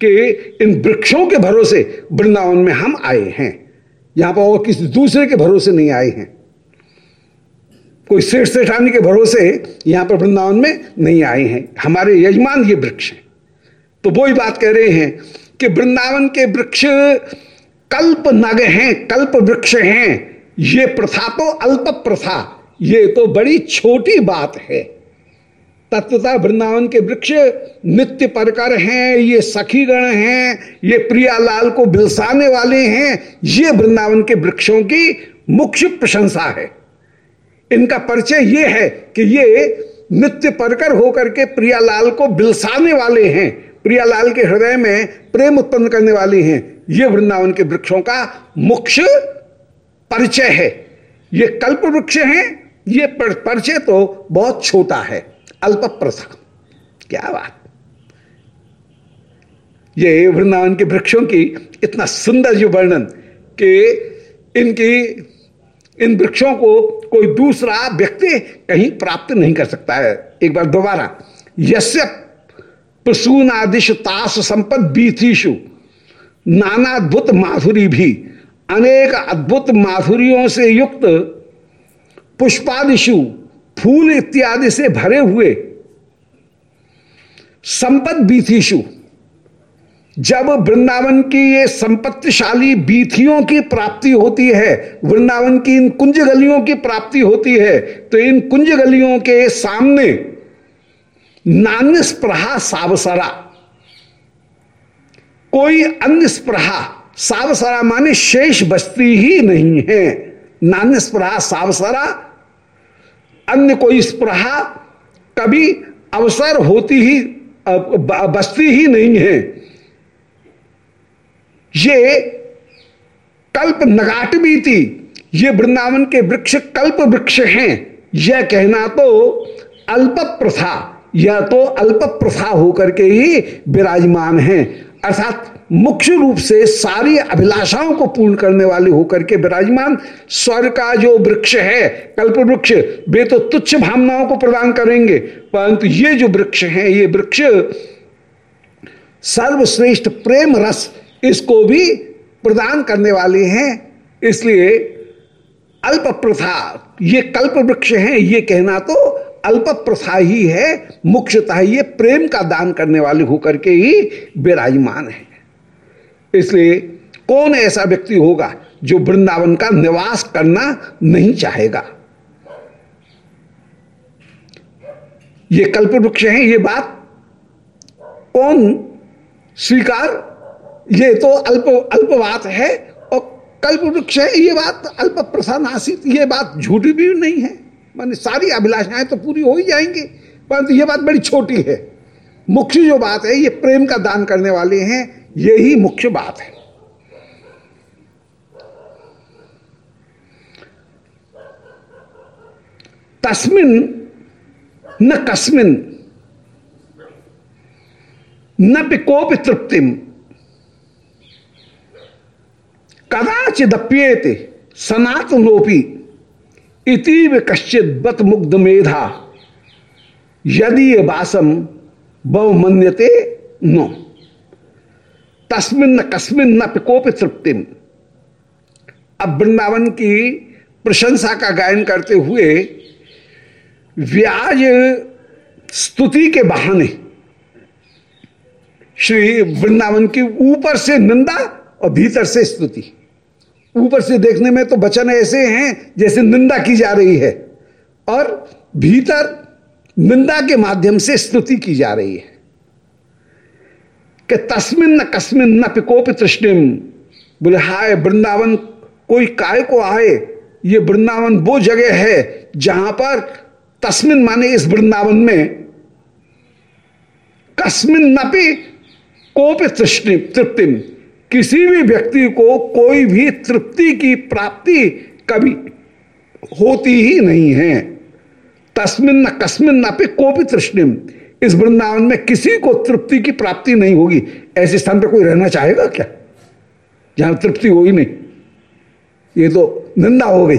कि इन वृक्षों के भरोसे वृंदावन में हम आए हैं। यहाँ पर और किसी दूसरे के भरोसे नहीं आए हैं। कोई सेठ सेठानी के भरोसे यहाँ पर वृंदावन में नहीं आए हैं। हमारे यजमान ये वृक्ष हैं। तो वो ही बात कह रहे हैं कि वृंदावन के वृक्ष कल्प नग हैं, कल्प वृक्ष हैं, ये प्रथा तो अल्प प्रथा, ये तो बड़ी छोटी बात है। तत्वता वृंदावन के वृक्ष नित्य परकर हैं, ये सखीगण हैं, ये प्रियालाल को बिलसाने वाले हैं, ये वृंदावन के वृक्षों की मुख्य प्रशंसा है। इनका परिचय ये है कि ये नित्य परकर होकर के प्रियालाल को बिलसाने वाले हैं, प्रियालाल के हृदय में प्रेम उत्पन्न करने वाले हैं। ये वृंदावन के वृक्षों का मुख्य परिचय है। ये कल्प वृक्ष हैं, ये परिचय तो बहुत छोटा है, अल्प प्रथा क्या बात। ये वृंदावन के वृक्षों की इतना सुंदर जो वर्णन कि इनकी, इन वृक्षों को कोई दूसरा व्यक्ति कहीं प्राप्त नहीं कर सकता है। एक बार दोबारा यस्य प्रसूनादिश ताश संपद बीथीशु नाना अद्भुत माधुरी भी अनेक अद्भुत माधुरियों से युक्त पुष्पादिशु, फूल इत्यादि से भरे हुए संपद बीथीशु जब वृंदावन की ये संपत्तिशाली बीथियों की प्राप्ति होती है, वृंदावन की इन कुंज गलियों की प्राप्ति होती है तो इन कुंज गलियों के सामने नान्य स्प्रहा सावसरा। कोई अन्य स्प्रहा सावसरा माने शेष बस्ती ही नहीं है। नान्य स्प्रहा सावसरा, अन्य कोई स्प्रहा कभी अवसर होती ही बस्ती ही नहीं है। ये कल्प नगाट भी थी ये वृंदावन के वृक्ष कल्प वृक्ष हैं। यह कहना तो अल्प प्रथा यह तो अल्प प्रथा होकर के ही विराजमान है। अर्थात मुख्य रूप से सारी अभिलाषाओं को पूर्ण करने वाले होकर के विराजमान स्वर का जो वृक्ष है, कल्प वृक्ष, वे तो तुच्छ भावनाओं को प्रदान करेंगे। परंतु ये जो वृक्ष है, ये वृक्ष सर्वश्रेष्ठ प्रेम रस इसको भी प्रदान करने वाले हैं। इसलिए अल्प प्रथा ये कल्प वृक्ष है, ये कहना तो अल्प प्रथा ही है, मुख्यतः ये प्रेम का दान करने वाले होकर के ही विराजमान है। इसलिए कौन ऐसा व्यक्ति होगा जो वृंदावन का निवास करना नहीं चाहेगा? ये कल्प वृक्ष है, ये बात कौन स्वीकार? ये तो अल्प अल्प बात है, और कल्प वृक्ष है, ये बात अल्प प्रसानासित ये बात झूठी भी नहीं है। माने सारी अभिलाषाएँ तो पूरी हो ही जाएँगी, परंतु तो ये बात बड़ी छोटी है। मुख्य जो बात है, ये प्रेम का दान करने वाले हैं, यही मुख्य बात है। तस्मिन, न कस्मिन, न पिकोप तृप्तिम कदाचिदप्येते सनातनोपी इति कश्चित बत मुग्ध मेधा यदि ये बासम बहुमन्यते नो। तस्मिन न कस्मिन न पिकोप तृप्तिम। अब वृंदावन की प्रशंसा का गायन करते हुए व्याज स्तुति के बहाने श्री वृंदावन की ऊपर से निंदा और भीतर से स्तुति। ऊपर से देखने में तो वचन ऐसे हैं जैसे निंदा की जा रही है और भीतर निंदा के माध्यम से स्तुति की जा रही है। कि तस्मिन न कस्मिन न पिकोप तृष्णिम। बोले, हाय वृंदावन, कोई काय को आए? ये वृंदावन वो जगह है जहाँ पर तस्मिन माने इस वृंदावन में कस्मिन नपि कोप तृष्णि तृप्तिम। किसी भी व्यक्ति को कोई भी तृप्ति की प्राप्ति कभी होती ही नहीं है। तस्मिन न कस्मिन न पे कोपी तृष्णिम। इस वृंदावन में किसी को तृप्ति की प्राप्ति नहीं होगी। ऐसे स्थान पर कोई रहना चाहेगा क्या? जहाँ तृप्ति हो ही नहीं। ये तो निंदा हो गई।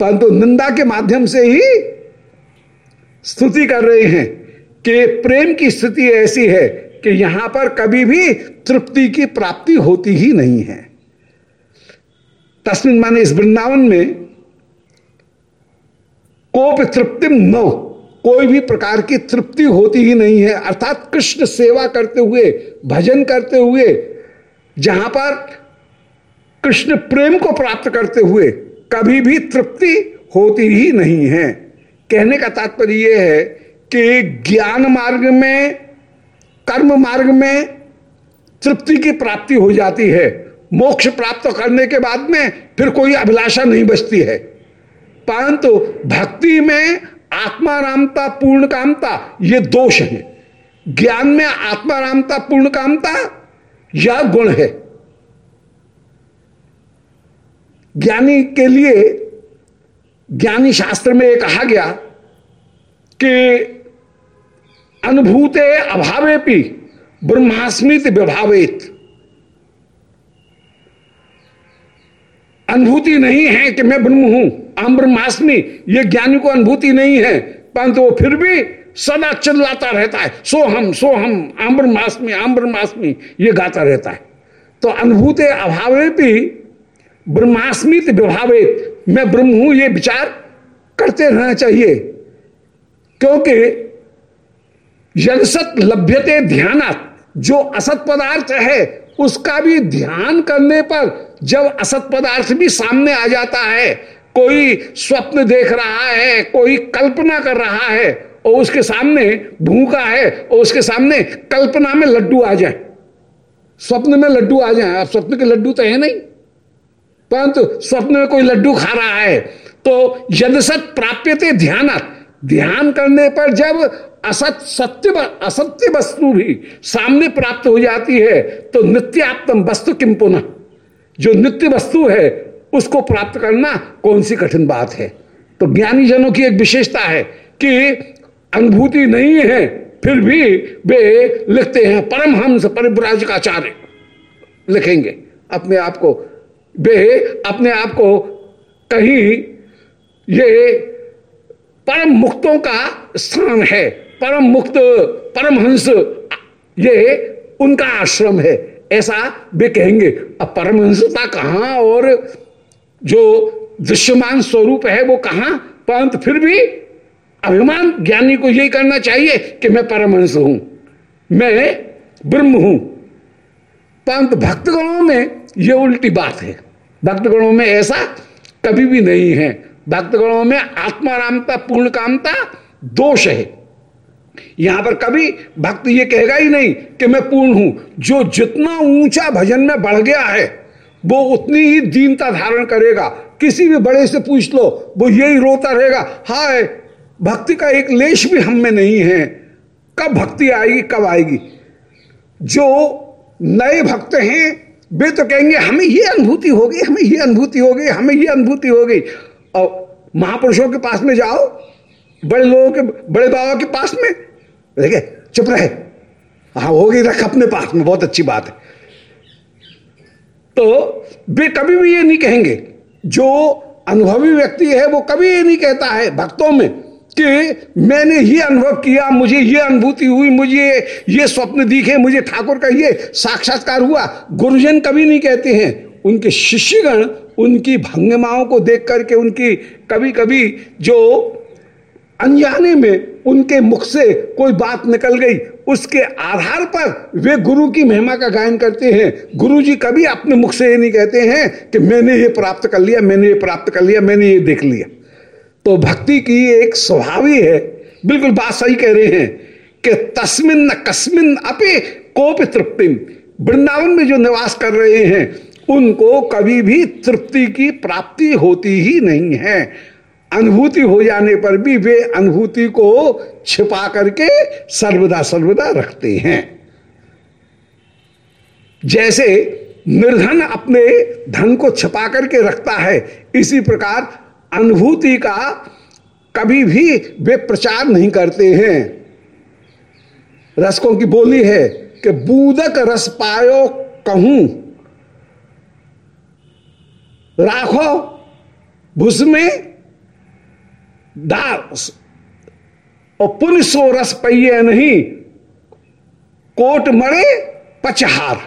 परंतु तो निंदा के माध्यम से ही स्तुति कर रहे हैं कि प्रेम की स्थिति ऐसी है कि यहाँ पर कभी भी तृप्ति की प्राप्ति होती ही नहीं है। तस्मिन माने इस वृंदावन में कोप तृप्तिम न कोई भी प्रकार की तृप्ति होती ही नहीं है। अर्थात कृष्ण सेवा करते हुए, भजन करते हुए, जहाँ पर कृष्ण प्रेम को प्राप्त करते हुए कभी भी तृप्ति होती ही नहीं है। कहने का तात्पर्य यह है कि ज्ञान मार्ग में कर्म मार्ग में तृप्ति की प्राप्ति हो जाती है। मोक्ष प्राप्त करने के बाद में फिर कोई अभिलाषा नहीं बचती है। परंतु भक्ति में आत्मारामता पूर्ण कामता ये दोष है। ज्ञान में आत्मारामता पूर्ण कामता यह गुण है। ज्ञानी के लिए ज्ञानी शास्त्र में कहा गया कि अनुभूते अभावे भी ब्रह्मास्मित विभावित अनुभूति नहीं है कि मैं ब्रह्म हूँ, आम ब्रह्मास्मि, ये ज्ञानी को अनुभूति नहीं है, परंतु वो फिर भी सदा चिल्लाता रहता है, सो हम सो हम, आम ब्रह्मास्मि आम ब्रह्मास्मि, ये गाता रहता है। तो अनुभूति अभावे भी ब्रह्मास्मित विभावित मैं ब्रह्म हूँ, ये विचार करते रहना चाहिए, क्योंकि यदसत लभ्यते ध्यानात। जो असत पदार्थ है, उसका भी ध्यान करने पर जब असत पदार्थ भी सामने आ जाता है, कोई स्वप्न देख रहा है, कोई कल्पना कर रहा है, और उसके सामने भूखा है, और उसके सामने कल्पना में लड्डू आ जाए। स्वप्न में लड्डू आ जाए। अब स्वप्न के लड्डू तो है नहीं। परंतु स्वप्न में कोई लड्डू खा रहा है तो यदसत प्राप्यते ध्यान ध्यान करने पर जब असत सत्य असत्य वस्तु भी सामने प्राप्त हो जाती है तो नित्यात्म वस्तु किम पुनः? जो नित्य वस्तु है, उसको प्राप्त करना कौन सी कठिन बात है? तो ज्ञानी जनों की एक विशेषता है कि अनुभूति नहीं है, फिर भी वे लिखते हैं, परमहंस, परिव्राजकाचार्य लिखेंगे अपने आप को। वे अपने आप को कहीं ये परम मुक्तों का स्थान है। परम मुक्त परमहंस, ये उनका आश्रम है। ऐसा वे कहेंगे, अब परमहंसता कहाँ और जो दृश्यमान स्वरूप है वो कहाँ? परंतु फिर भी अभिमान ज्ञानी को यही करना चाहिए कि मैं परमहंस हूँ। मैं ब्रह्म हूँ। परंतु भक्तगणों में ये उल्टी बात है। भक्तगणों में ऐसा कभी भी नहीं है। भक्तगणों में आत्मारामता पूर्ण कामता दोष है। यहाँ पर कभी भक्त ये कहेगा ही नहीं कि मैं पूर्ण हूँ। जो जितना ऊँचा भजन में बढ़ गया है, वो उतनी ही दीनता धारण करेगा। किसी भी बड़े से पूछ लो, वो यही रोता रहेगा, हाय, भक्ति का एक लेश भी हम में नहीं है। कब भक्ति आएगी, कब आएगी? जो नए भक्त हैं, वे तो कहेंगे, हमें ये अनुभूति होगी हमें ये अनुभूति होगी हमें ये अनुभूति होगी और महापुरुषों के पास में जाओ, बड़े लोगों के, बड़े बाबा के पास में देखे चुप रहे। हाँ होगी रख अपने पास, में बहुत अच्छी बात है। तो वे कभी भी ये नहीं कहेंगे। जो अनुभवी व्यक्ति है, वो कभी ये नहीं कहता है भक्तों में कि मैंने ये अनुभव किया, मुझे ये अनुभूति हुई, मुझे ये स्वप्न दिखे, मुझे ठाकुर का ये साक्षात्कार हुआ। गुरुजन कभी नहीं कहते हैं। उनके शिष्यगण उनकी भंगमाओं को देख करके, उनकी कभी कभी जो अनजाने में उनके मुख से कोई बात निकल गई, उसके आधार पर वे गुरु की महिमा का गायन करते हैं। गुरु जी कभी अपने मुख से ये नहीं कहते हैं कि मैंने ये प्राप्त कर लिया, मैंने ये प्राप्त कर लिया, मैंने ये देख लिया। तो भक्ति की एक स्वभाव ही है। बिल्कुल बात सही कह रहे हैं कि तस्मिन न कस्मिन अपे कोप तृप्ति। वृंदावन में जो निवास कर रहे हैं, उनको कभी भी तृप्ति की प्राप्ति होती ही नहीं है। अनुभूति हो जाने पर भी वे अनुभूति को छिपा करके सर्वदा सर्वदा रखते हैं। जैसे निर्धन अपने धन को छिपा करके रखता है, इसी प्रकार अनुभूति का कभी भी वे प्रचार नहीं करते हैं। रसकों की बोली है कि बूदक रस पायो कहूँ, राखो भुस में दास और पुन सो रस पहिए नहीं, कोट मरे पचहार।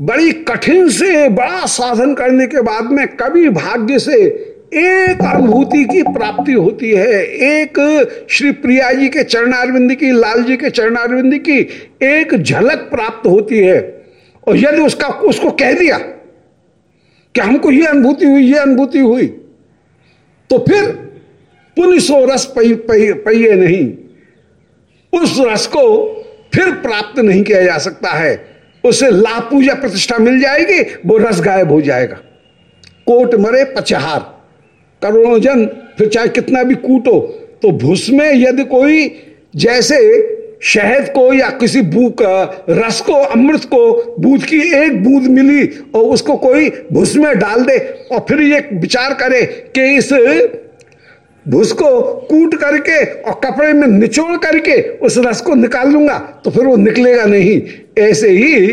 बड़ी कठिन से, बड़ा साधन करने के बाद में कभी भाग्य से एक अनुभूति की प्राप्ति होती है। एक श्री प्रिया जी के चरणारविंद की, लाल जी के चरणारविंद की एक झलक प्राप्त होती है। और यदि उसका, उसको कह दिया कि हमको ये अनुभूति हुई, ये अनुभूति हुई तो फिर पुण्य सो रस पहिए नहीं। उस रस को फिर प्राप्त नहीं किया जा सकता है। उसे लाभ पूजा प्रतिष्ठा मिल जाएगी, वो रस गायब हो जाएगा। कोट मरे पचहार। करोड़ों जन, फिर चाहे कितना भी कूटो तो भूस में यदि कोई जैसे शहद को या किसी बूक रस को, अमृत को, बूंद की एक बूंद मिली और उसको कोई भूस में डाल दे और फिर ये विचार करे कि इस भूस को कूट करके और कपड़े में निचोड़ करके उस रस को निकाल लूँगा तो फिर वो निकलेगा नहीं। ऐसे ही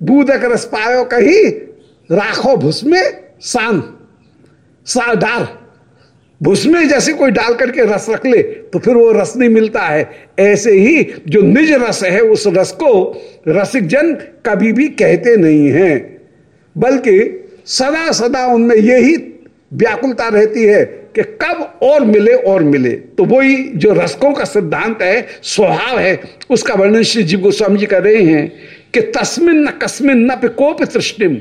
बूदक रस पायो कहीं, राखो भूस में सान, सा डार। भूस में जैसे कोई डाल करके रस रख ले तो फिर वो रस नहीं मिलता है। ऐसे ही जो निज रस है, उस रस को रसिक जन कभी भी कहते नहीं हैं। बल्कि सदा सदा उनमें यही व्याकुलता रहती है। कि कब और मिले और मिले। तो वही जो रसकों का सिद्धांत है, स्वभाव है, उसका वर्णन श्री जीव गोस्वामी जी कर रहे हैं कि तस्मिन न कस्मिन न कोप तृष्टिम।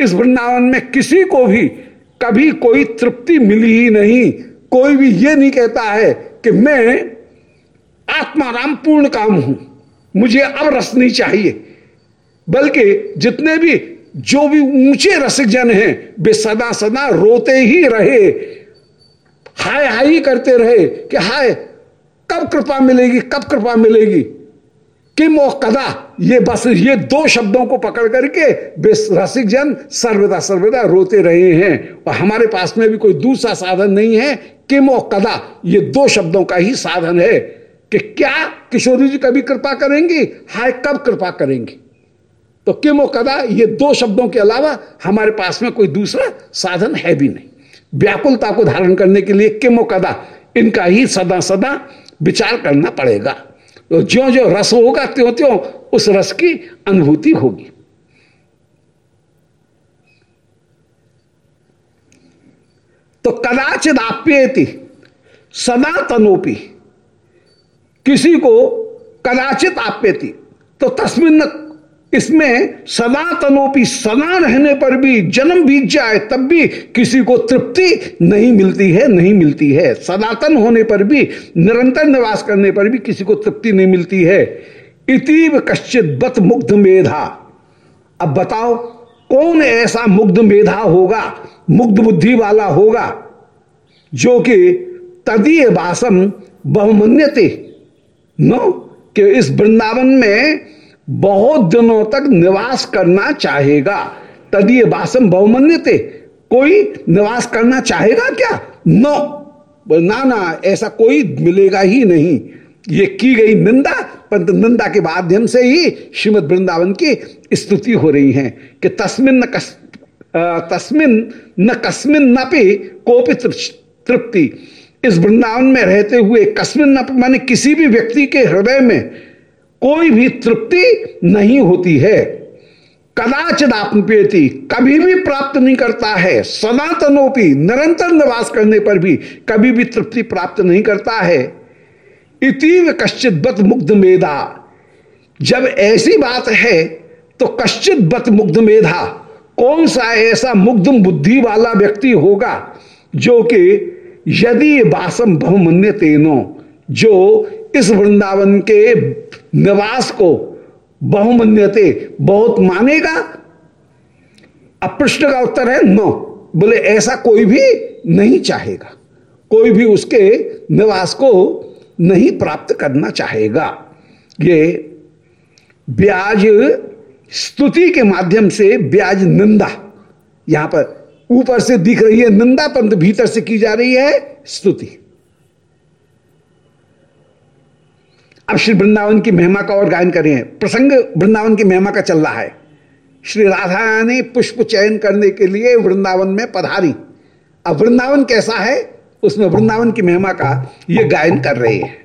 इस वृंदावन में किसी को भी कभी कोई तृप्ति मिली ही नहीं। कोई भी ये नहीं कहता है कि मैं आत्माराम पूर्ण काम हूँ, मुझे अब रस नहीं चाहिए। बल्कि जितने भी, जो भी ऊँचे रसिक जन हैं, वे सदा सदा रोते ही रहे। हाय हाई करते रहे कि हाय, कब कृपा मिलेगी, कब कृपा मिलेगी? किम और कदा ये बस, ये दो शब्दों को पकड़ करके रसिक जन सर्वदा सर्वदा रोते रहे हैं। और हमारे पास में भी कोई दूसरा साधन नहीं है। किम और कदा ये दो शब्दों का ही साधन है कि क्या किशोरी जी कभी कृपा करेंगी? हाय, कब कृपा करेंगी? तो किम और कदा ये दो शब्दों के अलावा हमारे पास में कोई दूसरा साधन है भी नहीं। व्याकुलता को धारण करने के लिए किम कदा इनका ही सदा सदा विचार करना पड़ेगा। तो ज्यो ज्यो रस होगा त्यों त्यों उस रस की अनुभूति होगी। तो कदाचित आप्येति सदा तनोपी किसी को कदाचित आप्यति तो तस्मिन इसमें सदा तनोपी सदा रहने पर भी जन्म बीत जाए, तब भी किसी को तृप्ति नहीं मिलती है, नहीं मिलती है। सनातन होने पर भी, निरंतर निवास करने पर भी किसी को तृप्ति नहीं मिलती है। इतीव कश्चित बत मुग्ध मेधा। अब बताओ, कौन ऐसा मुग्ध मेधा होगा, मुग्ध बुद्धि वाला होगा, जो कि तदीय वासम बहुमन्यते? नो, कि इस वृंदावन में बहुत दिनों तक निवास करना चाहेगा। तदीय वासम बहुमन्य थे। कोई निवास करना चाहेगा क्या? नो। ना ना ऐसा कोई मिलेगा ही नहीं। ये की गई निंदा परंतु निंदा के माध्यम से ही श्रीमद वृंदावन की स्तुति हो रही है कि तस्मिन न कस, तस्मिन न कस्मिन न पे कोपी तृप्ति। इस वृंदावन में रहते हुए कस्मिन न माने किसी भी व्यक्ति के हृदय में कोई भी तृप्ति नहीं होती है। कदाचित आत्मपेति कभी भी प्राप्त नहीं करता है। सनातनोपी निरंतर निवास करने पर भी कभी भी तृप्ति प्राप्त नहीं करता है। इतीव कश्चित बत मुग्ध मेधा। जब ऐसी बात है तो कश्चित बत मुग्ध मेधा, कौन सा ऐसा मुग्ध बुद्धि वाला व्यक्ति होगा जो कि यदि वासम बहुमन्य तेनो जो इस वृंदावन के निवास को बहुमन्यते, बहुत मानेगा? अब प्रश्न का उत्तर है, नो। बोले, ऐसा कोई भी नहीं चाहेगा। कोई भी उसके निवास को नहीं प्राप्त करना चाहेगा। ये ब्याज स्तुति के माध्यम से ब्याज निंदा, यहाँ पर ऊपर से दिख रही है, निंदा परंतु भीतर से की जा रही है, स्तुति। अब श्री वृंदावन की महिमा का और गायन करें। प्रसंग वृंदावन की महिमा का चल रहा है। श्री राधा रानी पुष्प चयन करने के लिए वृंदावन में पधारी। अब वृंदावन कैसा है, उसमें वृंदावन की महिमा का ये गायन कर रहे हैं।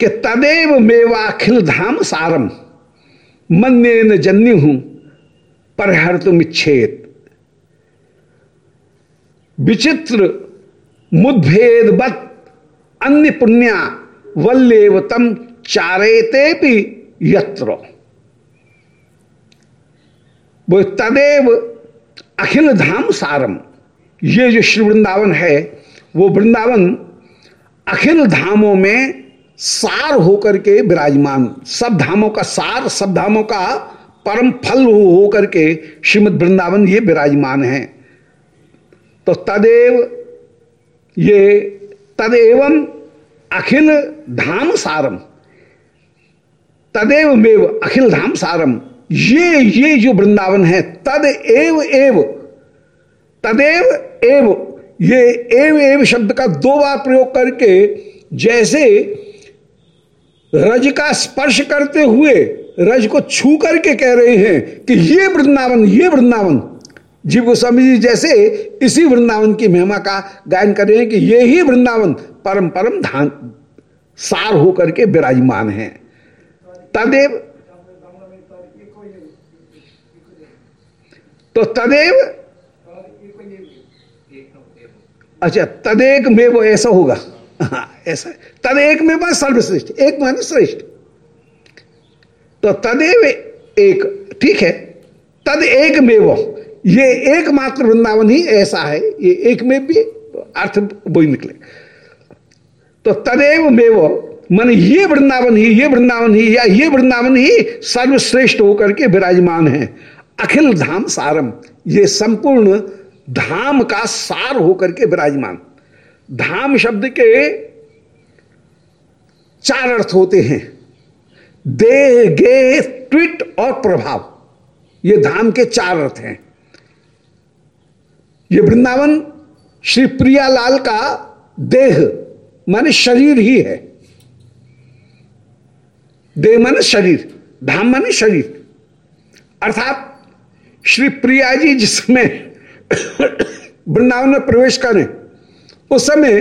कि तदेव मेवाखिल धाम सारम मन न जन्य हूँ पर हर तुम इच्छेद विचित्र मुद्भेद अन्य पुण्या वल्लेवतम चारेते भी यत्र। वो तदेव अखिल धाम सारम। ये जो श्री वृंदावन है, वो वृंदावन अखिल धामों में सार होकर के विराजमान। सब धामों का सार, सब धामों का परम फल होकर के श्रीमद वृंदावन ये विराजमान है। तो तदेव ये तदेव अखिल धाम सारम। तदेव मेव अखिल धाम सारम। ये ये जो वृंदावन है, तद एव एव। तदेव एव। ये एव एव शब्द का दो बार प्रयोग करके, जैसे रज का स्पर्श करते हुए रज को छू करके कह रहे हैं कि ये वृंदावन ये वृंदावन। जीव गोस्वामी जी जैसे इसी वृंदावन की महिमा का गायन कर रहे हैं कि ये ही वृंदावन परम परम धान सार होकर के विराजमान है। तदेव तो तदेव अच्छा तदेक में वो ऐसा होगा। हाँ, ऐसा। तदेक में बस सर्वश्रेष्ठ एक माने श्रेष्ठ। तो तदेव एक ठीक है तद एक में वो। ये एकमात्र वृंदावन ही ऐसा है ये एक में भी अर्थ वही निकले। तो तदेव मेव, मन ये वृंदावन ही, ये वृंदावन ही, या ये वृंदावन ही सर्वश्रेष्ठ होकर के विराजमान है। अखिल धाम सारम, ये संपूर्ण धाम का सार होकर के विराजमान। धाम शब्द के चार अर्थ होते हैं। देह गे ट्विट और प्रभाव, ये धाम के चार अर्थ हैं। ये वृंदावन श्री प्रियालाल का देह माने शरीर ही है। देह माने शरीर, धाम माने शरीर। अर्थात श्री प्रिया जी जिसमें वृंदावन में प्रवेश करें, उस समय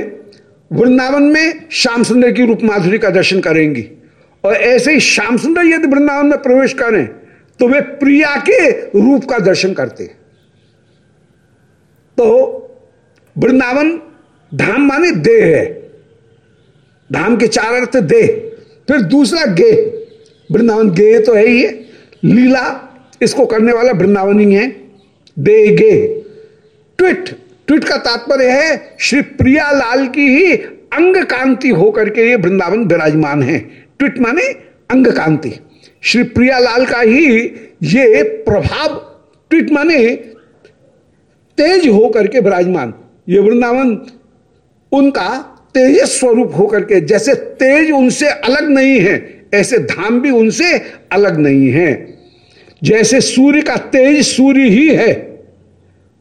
वृंदावन में श्याम सुंदर की रूप माधुरी का दर्शन करेंगी। और ऐसे ही श्याम सुंदर यदि वृंदावन में प्रवेश करें तो वे प्रिया के रूप का दर्शन करते। तो वृंदावन धाम माने देह है। धाम के चार अर्थ देह, फिर दूसरा गे वृंदावन गे तो है ही है। लीला, इसको करने वाला वृंदावन ही। है दे गे ट्विट ट्विट का तात्पर्य है, श्री प्रिया लाल की ही अंग कांति होकर के ये वृंदावन विराजमान है। ट्विट माने अंग कांति। श्री प्रिया लाल का ही ये प्रभाव, ट्विट माने तेज होकर के विराजमान। ये वृंदावन, उनका तेज स्वरूप होकर के, जैसे तेज उनसे अलग नहीं है, ऐसे धाम भी उनसे अलग नहीं है। जैसे सूर्य का तेज सूर्य ही है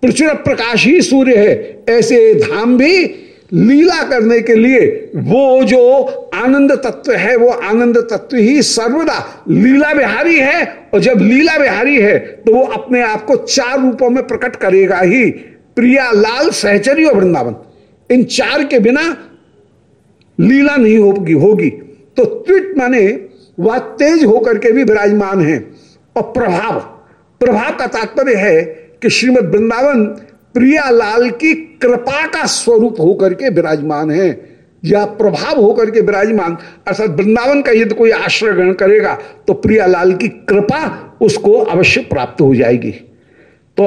प्रचुर प्रकाश ही सूर्य है, ऐसे धाम भी लीला करने के लिए वो जो आनंद तत्व है, वो आनंद तत्व ही सर्वदा लीला बिहारी है। और जब लीला बिहारी है तो वो अपने आप को चार रूपों में प्रकट करेगा ही, प्रिया, लाल, सहचरी और वृंदावन। इन चार के बिना लीला नहीं होगी होगी। तो त्विट माने वह तेज होकर के भी विराजमान है। और प्रभाव प्रभाव का तात्पर्य है कि श्रीमद वृंदावन प्रियालाल की कृपा का स्वरूप होकर के विराजमान है। या प्रभाव होकर के विराजमान, अर्थात वृंदावन का यदि कोई आश्रय ग्रहण करेगा तो प्रियालाल की कृपा उसको अवश्य प्राप्त हो जाएगी। तो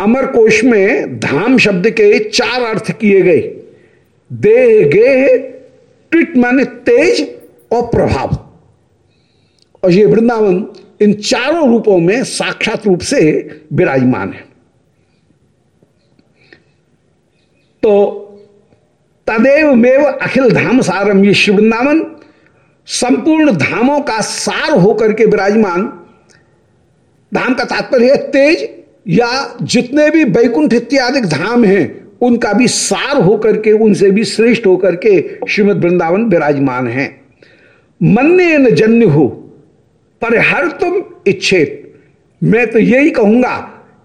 अमर कोश में धाम शब्द के चार अर्थ किए गए। देह गेह ट्विट माने तेज और प्रभाव। और ये वृंदावन इन चारों रूपों में साक्षात रूप से विराजमान है। तो तदेव मेव अखिल धाम सारम ये शिव वृंदावन संपूर्ण धामों का सार होकर के विराजमान। धाम का तात्पर्य है तेज या जितने भी वैकुंठ इत्यादि धाम हैं उनका भी सार होकर के, उनसे भी श्रेष्ठ होकर के श्रीमद वृंदावन विराजमान है। मन्य न जन्य हो पर हर तुम इच्छेत। मैं तो यही कहूँगा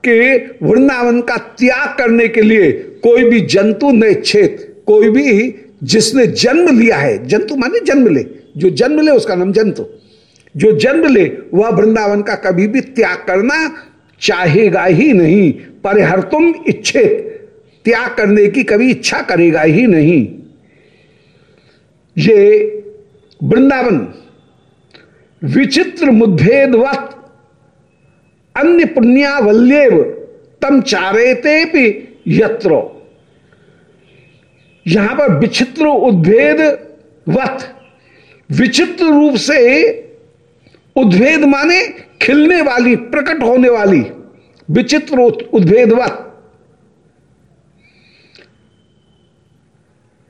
कि वृंदावन का त्याग करने के लिए कोई भी जंतु न इच्छेत। कोई भी जिसने जन्म लिया है, जंतु माने जन्म ले, जो जन्म ले उसका नाम जंतु। जो जन्म ले, वह वृंदावन का कभी भी त्याग करना चाहेगा ही नहीं। पर हर तुम इच्छित। त्याग करने की कभी इच्छा करेगा ही नहीं। ये वृंदावन विचित्र मुद्भेदवत अन्य पुण्यावल्यव तम चारेते भी यत्रो। यहाँ पर विचित्र उद्भेद वत विचित्र रूप से उद्भेद माने खिलने वाली, प्रकट होने वाली विचित्र उद्भेदवत।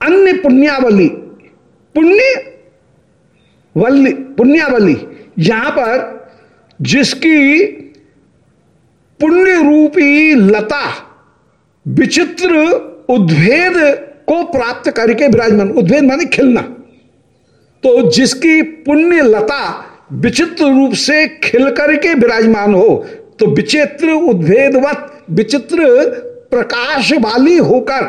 अन्य पुण्यावली, पुण्य वल्ली, पुण्यावली, यहाँ पर जिसकी पुण्य रूपी लता विचित्र उद्भेद को प्राप्त करके विराजमान, उद्भेद माने खिलना। तो जिसकी पुण्य लता विचित्र रूप से खिल करके विराजमान हो तो विचित्र उद्भेदवत, विचित्र प्रकाश वाली होकर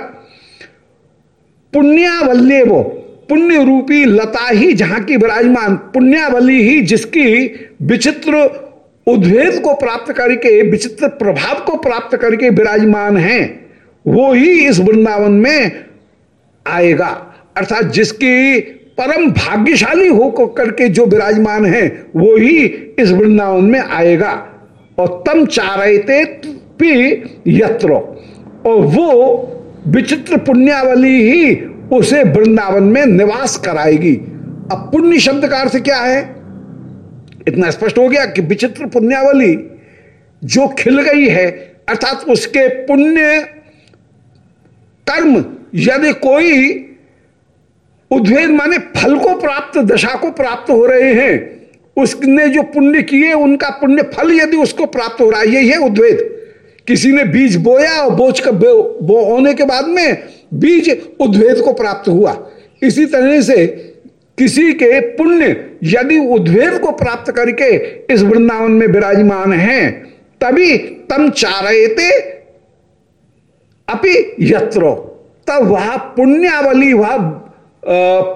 पुण्यावल्य वो पुण्य रूपी लता ही जहाँ की विराजमान पुण्यावली ही जिसकी विचित्र उद्भेद को प्राप्त करके, विचित्र प्रभाव को प्राप्त करके विराजमान है, वो ही इस वृंदावन में आएगा। अर्थात जिसकी परम भाग्यशाली हो करके जो विराजमान है, वो ही इस वृंदावन में आएगा। और तम चारते यत्रो। और वो विचित्र पुण्यावली ही उसे वृंदावन में निवास कराएगी। अब पुण्य शब्द का अर्थ क्या है? इतना स्पष्ट हो गया कि विचित्र पुण्यावली जो खिल गई है, अर्थात उसके पुण्य कर्म यदि कोई उद्वेद माने फल को प्राप्त, दशा को प्राप्त हो रहे हैं। उसने जो पुण्य किए, उनका पुण्य फल यदि उसको प्राप्त हो रहा है, यही है उद्वेद। किसी ने बीज बोया और बोझ का बो, होने के बाद में बीज उद्वेद को प्राप्त हुआ। इसी तरह से किसी के पुण्य यदि उद्वेद को प्राप्त करके इस वृंदावन में विराजमान हैं, तभी तम चारयते अपि यत्रो। तब वह पुण्यावली, वह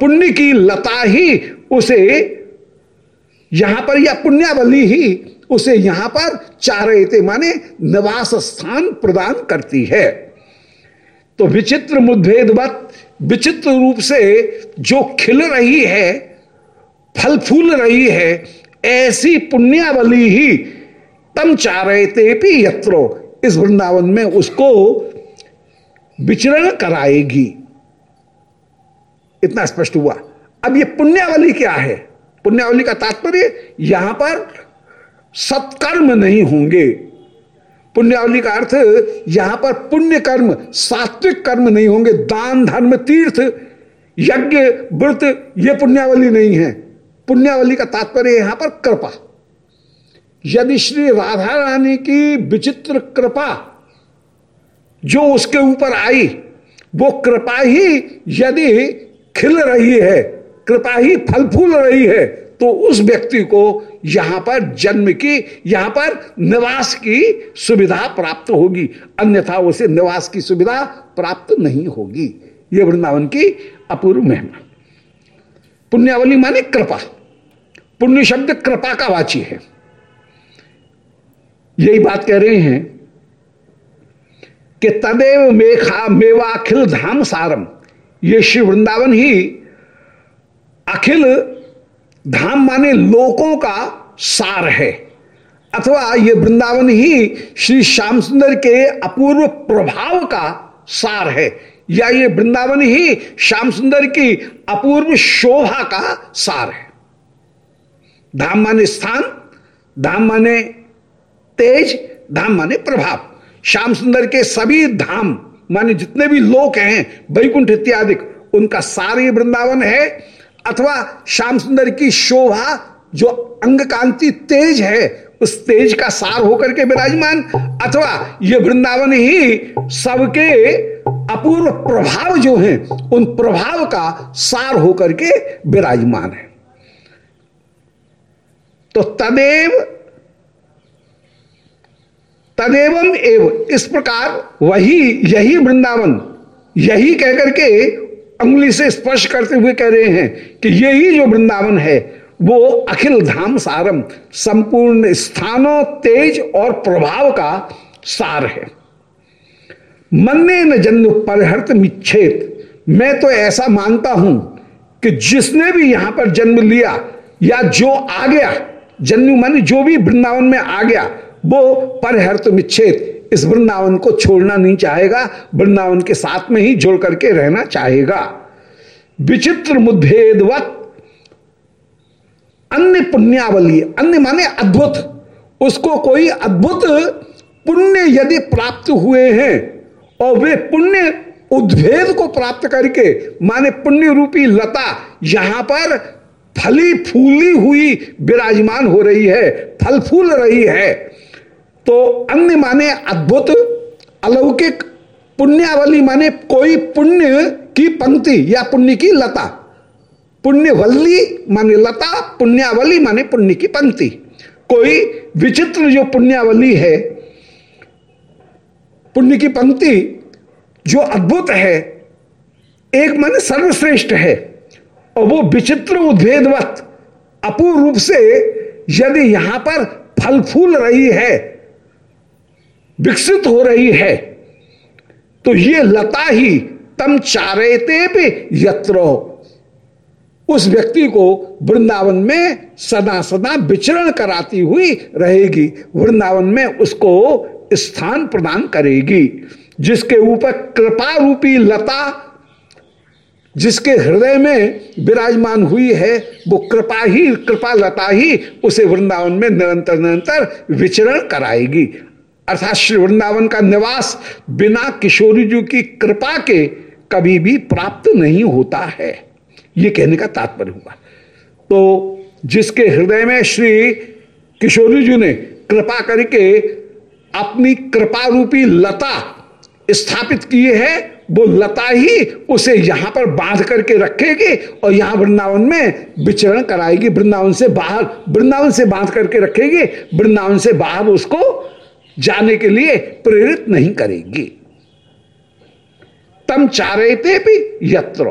पुण्य की लता ही उसे, यहाँ पर या पुण्यावली ही उसे यहाँ पर चारयते माने निवास स्थान प्रदान करती है। तो विचित्र मुद्भेदवत, विचित्र रूप से जो खिल रही है, फल फूल रही है, ऐसी पुण्यावली ही तम चारयते भी यत्रो इस वृंदावन में उसको विचरण कराएगी। इतना स्पष्ट हुआ। अब ये पुण्यावली क्या है? पुण्यावली का तात्पर्य यहाँ पर सत्कर्म नहीं होंगे। पुण्यावली का अर्थ, यहाँ पर पुण्य कर्म, सात्विक कर्म नहीं होंगे। दान, धर्म, तीर्थ, यज्ञ, व्रत, ये पुण्यावली नहीं है। पुण्यावली का तात्पर्य यहाँ पर कृपा। यदि श्री राधा रानी की विचित्र कृपा जो उसके ऊपर आई, वो कृपा ही यदि खिल रही है, कृपा ही फल फूल रही है तो उस व्यक्ति को यहाँ पर जन्म की, यहाँ पर निवास की सुविधा प्राप्त होगी। अन्यथा उसे निवास की सुविधा प्राप्त नहीं होगी। यह वृंदावन की अपूर्व महिमा। पुण्यावली माने कृपा। पुण्य शब्द कृपा का वाची है। यही बात कह रहे हैं कि तदेव मेखा मेवाखिल धाम सारम। ये श्री वृंदावन ही अखिल धाम माने लोकों का सार है। अथवा ये वृंदावन ही श्री श्याम सुंदर के अपूर्व प्रभाव का सार है, या ये वृंदावन ही श्याम सुंदर की अपूर्व शोभा का सार है। धाम माने स्थान, धाम माने तेज, धाम माने प्रभाव। श्याम सुंदर के सभी धाम, माने जितने भी लोक हैं, वैकुंठ इत्यादि, उनका सार ये वृंदावन है। अथवा श्याम सुंदर की शोभा जो अंग कांति तेज है, उस तेज का सार होकर के विराजमान। अथवा ये वृंदावन ही सबके अपूर्व प्रभाव जो हैं, उन प्रभाव का सार होकर के विराजमान है। तो तदेव, तदेवम एव, इस प्रकार वही, यही वृंदावन, यही कहकर के अंगुली से स्पर्श करते हुए कह रहे हैं कि यही जो वृंदावन है, वो अखिल धाम सारम, संपूर्ण स्थानों, तेज और प्रभाव का सार है। मन्ने न जन्म परहर्त मिच्छेद मैं तो ऐसा मानता हूँ कि जिसने भी यहाँ पर जन्म लिया या जो आ गया, जन्म मन जो भी वृंदावन में आ गया, वो परहर्त मिच्छेद इस वृंदावन को छोड़ना नहीं चाहेगा, वृंदावन के साथ में ही जुड़ करके रहना चाहेगा। विचित्र मुद्भेदवत अन्य पुण्यावली, अन्य माने अद्भुत, उसको कोई अद्भुत पुण्य यदि प्राप्त हुए हैं, और वे पुण्य उद्भेद को प्राप्त करके, माने पुण्य रूपी लता, यहाँ पर फली फूली हुई विराजमान हो रही है, फल फूल रही है। तो अन्य माने अद्भुत, अलौकिक पुण्यावली माने कोई पुण्य की पंक्ति या पुण्य की लता। पुण्यवल्ली माने लता, पुण्यावली माने पुण्य की पंक्ति। कोई विचित्र जो पुण्यावली है, पुण्य की पंक्ति जो अद्भुत है, एक मन सर्वश्रेष्ठ है, और वो विचित्र उद्भेदवत अपूर्ण रूप से यदि यहाँ पर फल फूल रही है विकसित हो रही है। तो ये लता ही तम चारेते पे यत्रो। उस व्यक्ति को वृंदावन में सदा सदा विचरण कराती हुई रहेगी, वृंदावन में उसको स्थान प्रदान करेगी। जिसके ऊपर कृपा रूपी लता, जिसके हृदय में विराजमान हुई है, वो कृपा ही, कृपा लता ही उसे वृंदावन में निरंतर निरंतर विचरण कराएगी। अर्थात श्री वृंदावन का निवास बिना किशोरी जी की कृपा के कभी भी प्राप्त नहीं होता है। ये कहने का तात्पर्य हुआ। तो जिसके हृदय में श्री किशोरी जी ने कृपा करके अपनी कृपा रूपी लता स्थापित किए है, वो लता ही उसे यहाँ पर बाँध करके रखेगी और यहाँ वृंदावन में विचरण कराएगी। वृंदावन से बाहर, वृंदावन से बाँध करके रखेगी। वृंदावन से बाहर उसको जाने के लिए प्रेरित नहीं करेगी। तम चारेते भी यत्र।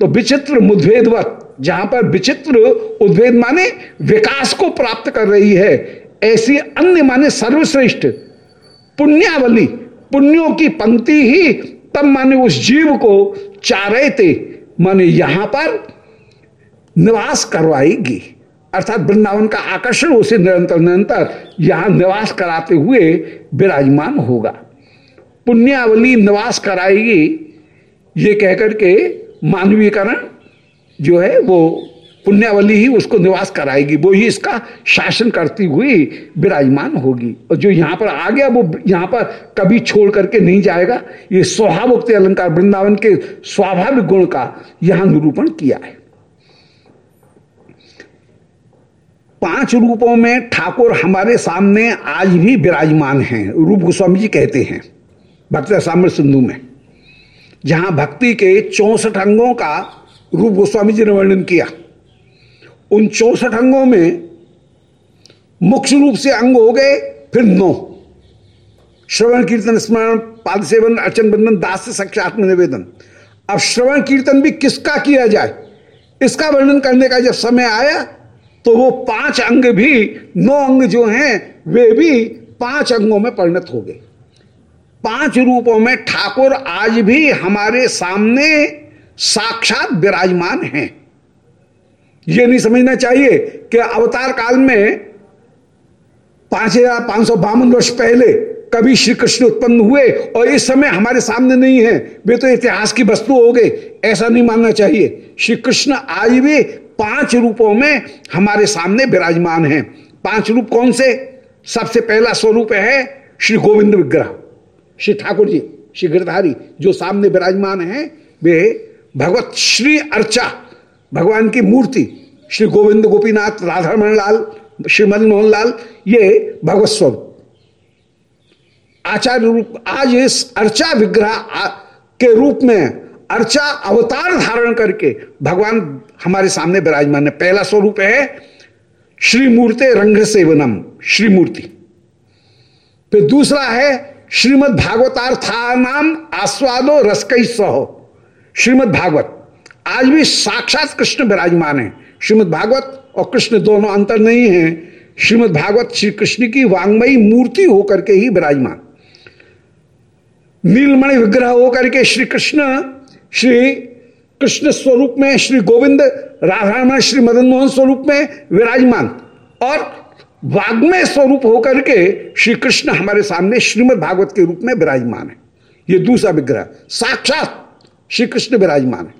तो विचित्र मुद्भेदवत जहाँ पर विचित्र उद्भेद माने विकास को प्राप्त कर रही है, ऐसी अन्य माने सर्वश्रेष्ठ। पुण्यावली, पुण्यों की पंक्ति ही तब माने उस जीव को चारे माने यहाँ पर निवास करवाएगी। अर्थात वृंदावन का आकर्षण उसे निरंतर निरंतर यहाँ निवास कराते हुए विराजमान होगा। पुण्यावली निवास कराएगी, ये कहकर के मानवीकरण जो है वो पुण्यावली ही उसको निवास कराएगी। वो ही इसका शासन करती हुई विराजमान होगी। और जो यहाँ पर आ गया, वो यहाँ पर कभी छोड़ करके नहीं जाएगा। ये स्वभावोक्त अलंकार वृंदावन के स्वाभाविक गुण का यहाँ निरूपण किया है। पाँच रूपों में ठाकुर हमारे सामने आज भी विराजमान हैं रूप गोस्वामी जी कहते हैं भक्त साम्र सिंधु में। जहाँ भक्ति के चौसठ अंगों का रूप गोस्वामी जी ने वर्णन किया, उन चौसठ अंगों में मुख्य रूप से अंग हो गए फिर नौ। श्रवण, कीर्तन, स्मरण, पाद सेवन, अर्चन बंधन दास से सक्ष आत्म निवेदन। अब श्रवण, कीर्तन भी किसका किया जाए? इसका वर्णन करने का जब समय आया तो वो पाँच अंग भी, नौ अंग जो हैं, वे भी पाँच अंगों में परिणत हो गए। पाँच रूपों में ठाकुर आज भी हमारे सामने साक्षात विराजमान हैं। यह नहीं समझना चाहिए कि अवतार काल में पाँच हज़ार पाँच सौ बावन वर्ष पहले कभी श्री कृष्ण उत्पन्न हुए और इस समय हमारे सामने नहीं है। वे तो इतिहास की वस्तु हो गए। ऐसा नहीं मानना चाहिए। श्री कृष्ण आज भी पाँच रूपों में हमारे सामने विराजमान हैं। पाँच रूप कौन से? सबसे पहला स्वरूप है श्री गोविंद विग्रह। श्री ठाकुर जी, श्री गिरधारी जो सामने विराजमान हैं, वे भगवत श्री अर्चा, भगवान की मूर्ति, श्री गोविंद गोपीनाथ राधारमण लाल श्रीमद मोहन लाल ये भगवत स्वरूप। आचार्य रूप, आज इस अर्चा विग्रह के रूप में अर्चा अवतार धारण करके भगवान हमारे सामने विराजमान है। पहला स्वरूप है श्री मूर्ति रंग सेवनम श्री मूर्ति फिर दूसरा है श्रीमद भागवतार्था नाम आस्वादो रसकई सहो श्रीमद भागवत। आज भी साक्षात कृष्ण विराजमान है। श्रीमद भागवत और कृष्ण दोनों अंतर नहीं है। श्रीमद भागवत श्री कृष्ण की वांगमयी मूर्ति होकर के ही विराजमान। नीलमणि विग्रह होकर के श्री कृष्ण श्री कृष्ण स्वरूप में, श्री गोविंद राधारमण श्री मदन मोहन स्वरूप में विराजमान और वाग्मय स्वरूप होकर के श्री कृष्ण हमारे सामने श्रीमद भागवत के रूप में विराजमान है। ये दूसरा विग्रह, साक्षात श्री कृष्ण विराजमान है।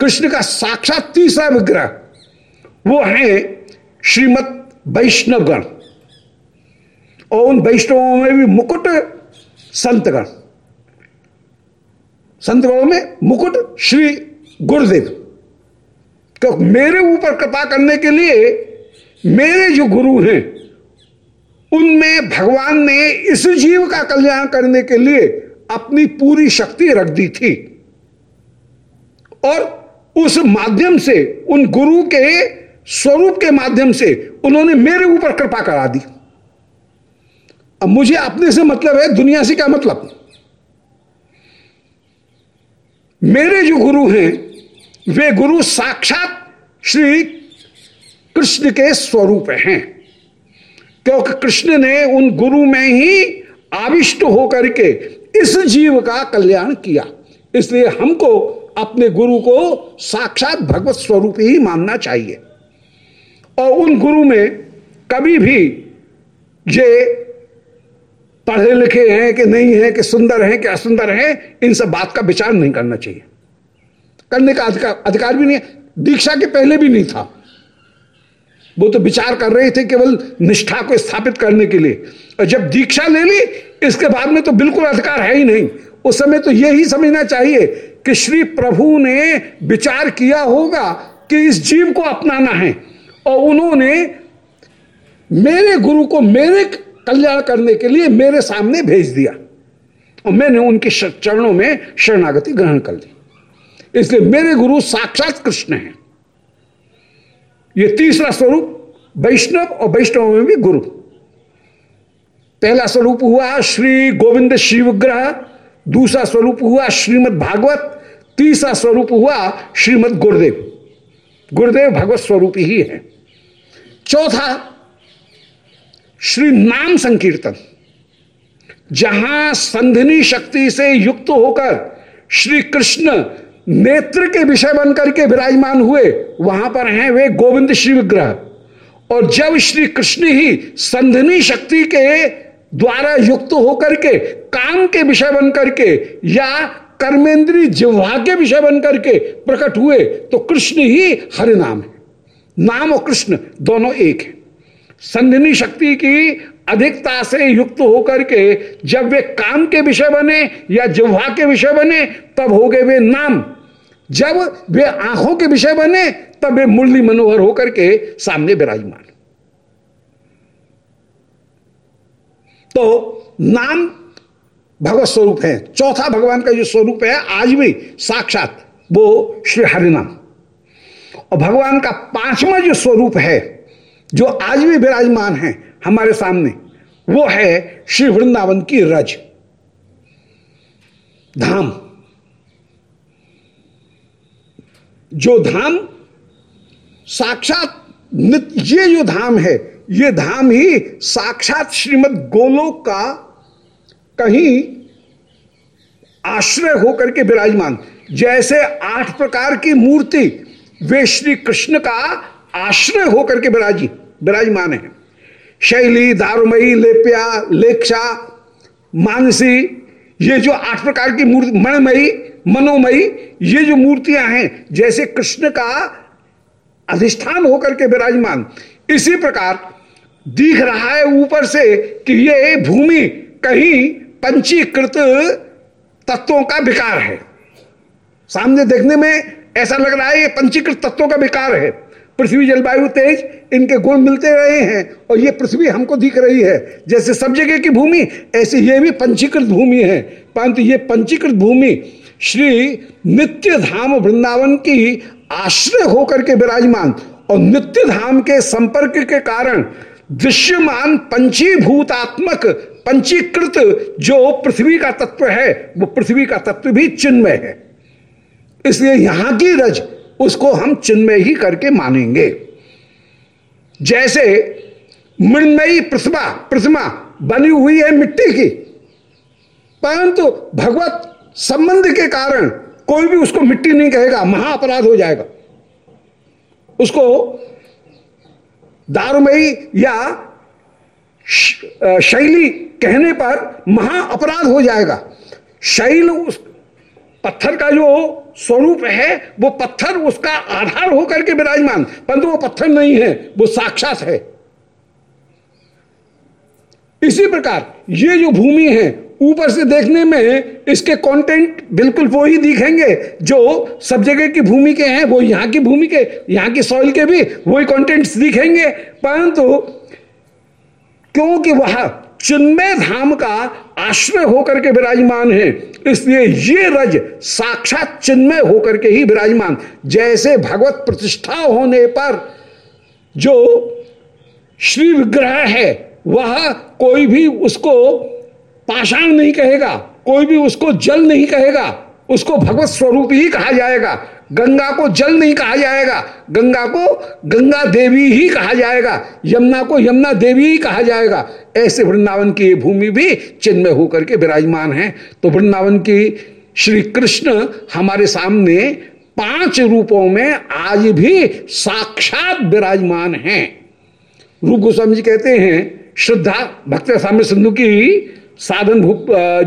कृष्ण का साक्षात तीसरा विग्रह वो है श्रीमद वैष्णवगण और उन वैष्णवों में भी मुकुट संतगण। संतगणों में मुकुट श्री गुरुदेव। तो मेरे ऊपर कृपा करने के लिए मेरे जो गुरु हैं, उनमें भगवान ने इस जीव का कल्याण करने के लिए अपनी पूरी शक्ति रख दी थी। और उस माध्यम से, उन गुरु के स्वरूप के माध्यम से उन्होंने मेरे ऊपर कृपा करा दी। अब मुझे अपने से मतलब है, दुनिया से क्या मतलब? मेरे जो गुरु हैं, वे गुरु साक्षात श्री कृष्ण के स्वरूप हैं। क्योंकि कृष्ण ने उन गुरु में ही आविष्ट होकर के इस जीव का कल्याण किया। इसलिए हमको अपने गुरु को साक्षात भगवत स्वरूप ही मानना चाहिए। और उन गुरु में कभी भी ये पढ़े लिखे हैं कि नहीं है, कि सुंदर हैं, कि असुंदर हैं, इन सब बात का विचार नहीं करना चाहिए। करने का अधिकार अधिकार भी नहीं है, दीक्षा के पहले भी नहीं था। वो तो विचार कर रहे थे केवल निष्ठा को स्थापित करने के लिए। और जब दीक्षा ले ली, इसके बाद में तो बिल्कुल अधिकार है ही नहीं। उस समय तो यही समझना चाहिए कि श्री प्रभु ने विचार किया होगा कि इस जीव को अपनाना है। और उन्होंने मेरे गुरु को, मेरे कल्याण करने के लिए मेरे सामने भेज दिया। और मैंने उनके चरणों में शरणागति ग्रहण कर ली। इसलिए मेरे गुरु साक्षात कृष्ण हैं। ये तीसरा स्वरूप वैष्णव और वैष्णव में भी गुरु। पहला स्वरूप हुआ श्री गोविंद शिवग्रह, दूसरा स्वरूप हुआ श्रीमद भागवत, तीसरा स्वरूप हुआ श्रीमद गुरुदेव। गुरुदेव भगवत स्वरूप ही है। चौथा श्री नाम संकीर्तन, जहाँ संधिनी शक्ति से युक्त होकर श्री कृष्ण नेत्र के विषय बनकर के विराजमान हुए, वहाँ पर हैं वे गोविंद श्री विग्रह। और जब श्री कृष्ण ही संधिनी शक्ति के द्वारा युक्त होकर के काम के विषय बनकर के या कर्मेंद्री जिह्वा के विषय बनकर के प्रकट हुए तो कृष्ण ही हरि नाम है। नाम और कृष्ण दोनों एक है। संधिनी शक्ति की अधिकता से युक्त होकर के जब वे काम के विषय बने या जिह्वा के विषय बने, तब हो गए वे नाम। जब वे आँखों के विषय बने, तब वे मुरली मनोहर होकर के सामने विराजमान। तो नाम भगवत स्वरूप है। चौथा भगवान का जो स्वरूप है, आज भी साक्षात वो श्री हरिनाम। और भगवान का पांचवा जो स्वरूप है जो आज भी विराजमान है हमारे सामने, वो है श्री वृंदावन की रज। धाम। जो धाम, साक्षात नित्य ये जो धाम है, ये धाम ही साक्षात श्रीमद गोलोक का कहीं आश्रय होकर के विराजमान। जैसे आठ प्रकार की मूर्ति वे श्री कृष्ण का आश्रय होकर के विराजी विराजमान है। शैली, दारुमयी, लेप्या लेक्षा मानसी, ये जो आठ प्रकार की मूर्ति, मणमयी, मनोमयी, ये जो मूर्तियाँ हैं, जैसे कृष्ण का अधिष्ठान होकर के विराजमान, इसी प्रकार दिख रहा है ऊपर से कि ये भूमि कहीं पंचीकृत तत्वों का विकार है। सामने देखने में ऐसा लग रहा है ये पंचीकृत तत्वों का विकार है। पृथ्वी जलवायु तेज इनके गुण मिलते रहे हैं और ये पृथ्वी हमको दिख रही है। जैसे सब जगह की भूमि, ऐसे ये भी पंचीकृत भूमि है। परंतु ये पंचीकृत भूमि श्री नित्य धाम वृंदावन की आश्रय होकर के विराजमान और नित्य धाम के संपर्क के कारण दृश्यमान पंचीभूतात्मक, पंचीकृत जो पृथ्वी का तत्व है, वो पृथ्वी का तत्व भी चिन्मय है। इसलिए यहाँ की रज उसको हम चिन्मय ही करके मानेंगे। जैसे मृणमयी प्रतिमा प्रतिमा बनी हुई है मिट्टी की, परंतु भगवत संबंध के कारण कोई भी उसको मिट्टी नहीं कहेगा, महाअपराध हो जाएगा। उसको दारुमयी या शैली कहने पर महा अपराध हो जाएगा। शैल उस पत्थर का जो स्वरूप है, वो पत्थर उसका आधार होकर के विराजमान। परंतु वो पत्थर नहीं है, वो साक्षात है। इसी प्रकार, ये जो भूमि है, ऊपर से देखने में इसके कंटेंट बिल्कुल वो ही दिखेंगे, जो सब जगह की भूमि के हैं, वो यहाँ की भूमि के, यहाँ की सॉइल के भी वही कंटेंट्स दिखेंगे। परंतु क्योंकि वह चिन्मय धाम का आश्रय होकर के विराजमान है इसलिए ये रज साक्षात चिन्मय होकर के ही विराजमान। जैसे भगवत प्रतिष्ठा होने पर जो श्री विग्रह है, वह कोई भी उसको पाषाण नहीं कहेगा, कोई भी उसको जल नहीं कहेगा। उसको भगवत स्वरूप ही कहा जाएगा। गंगा को जल नहीं कहा जाएगा। गंगा को गंगा देवी ही कहा जाएगा। यमुना को यमुना देवी ही कहा जाएगा। ऐसे वृंदावन की भूमि भी चिन्मय होकर के विराजमान है। तो वृंदावन की श्री कृष्ण हमारे सामने पाँच रूपों में आज भी साक्षात विराजमान हैं। रूप गोस्वामी जी कहते हैं, श्रद्धा, भक्त साम्य सिंधु की साधन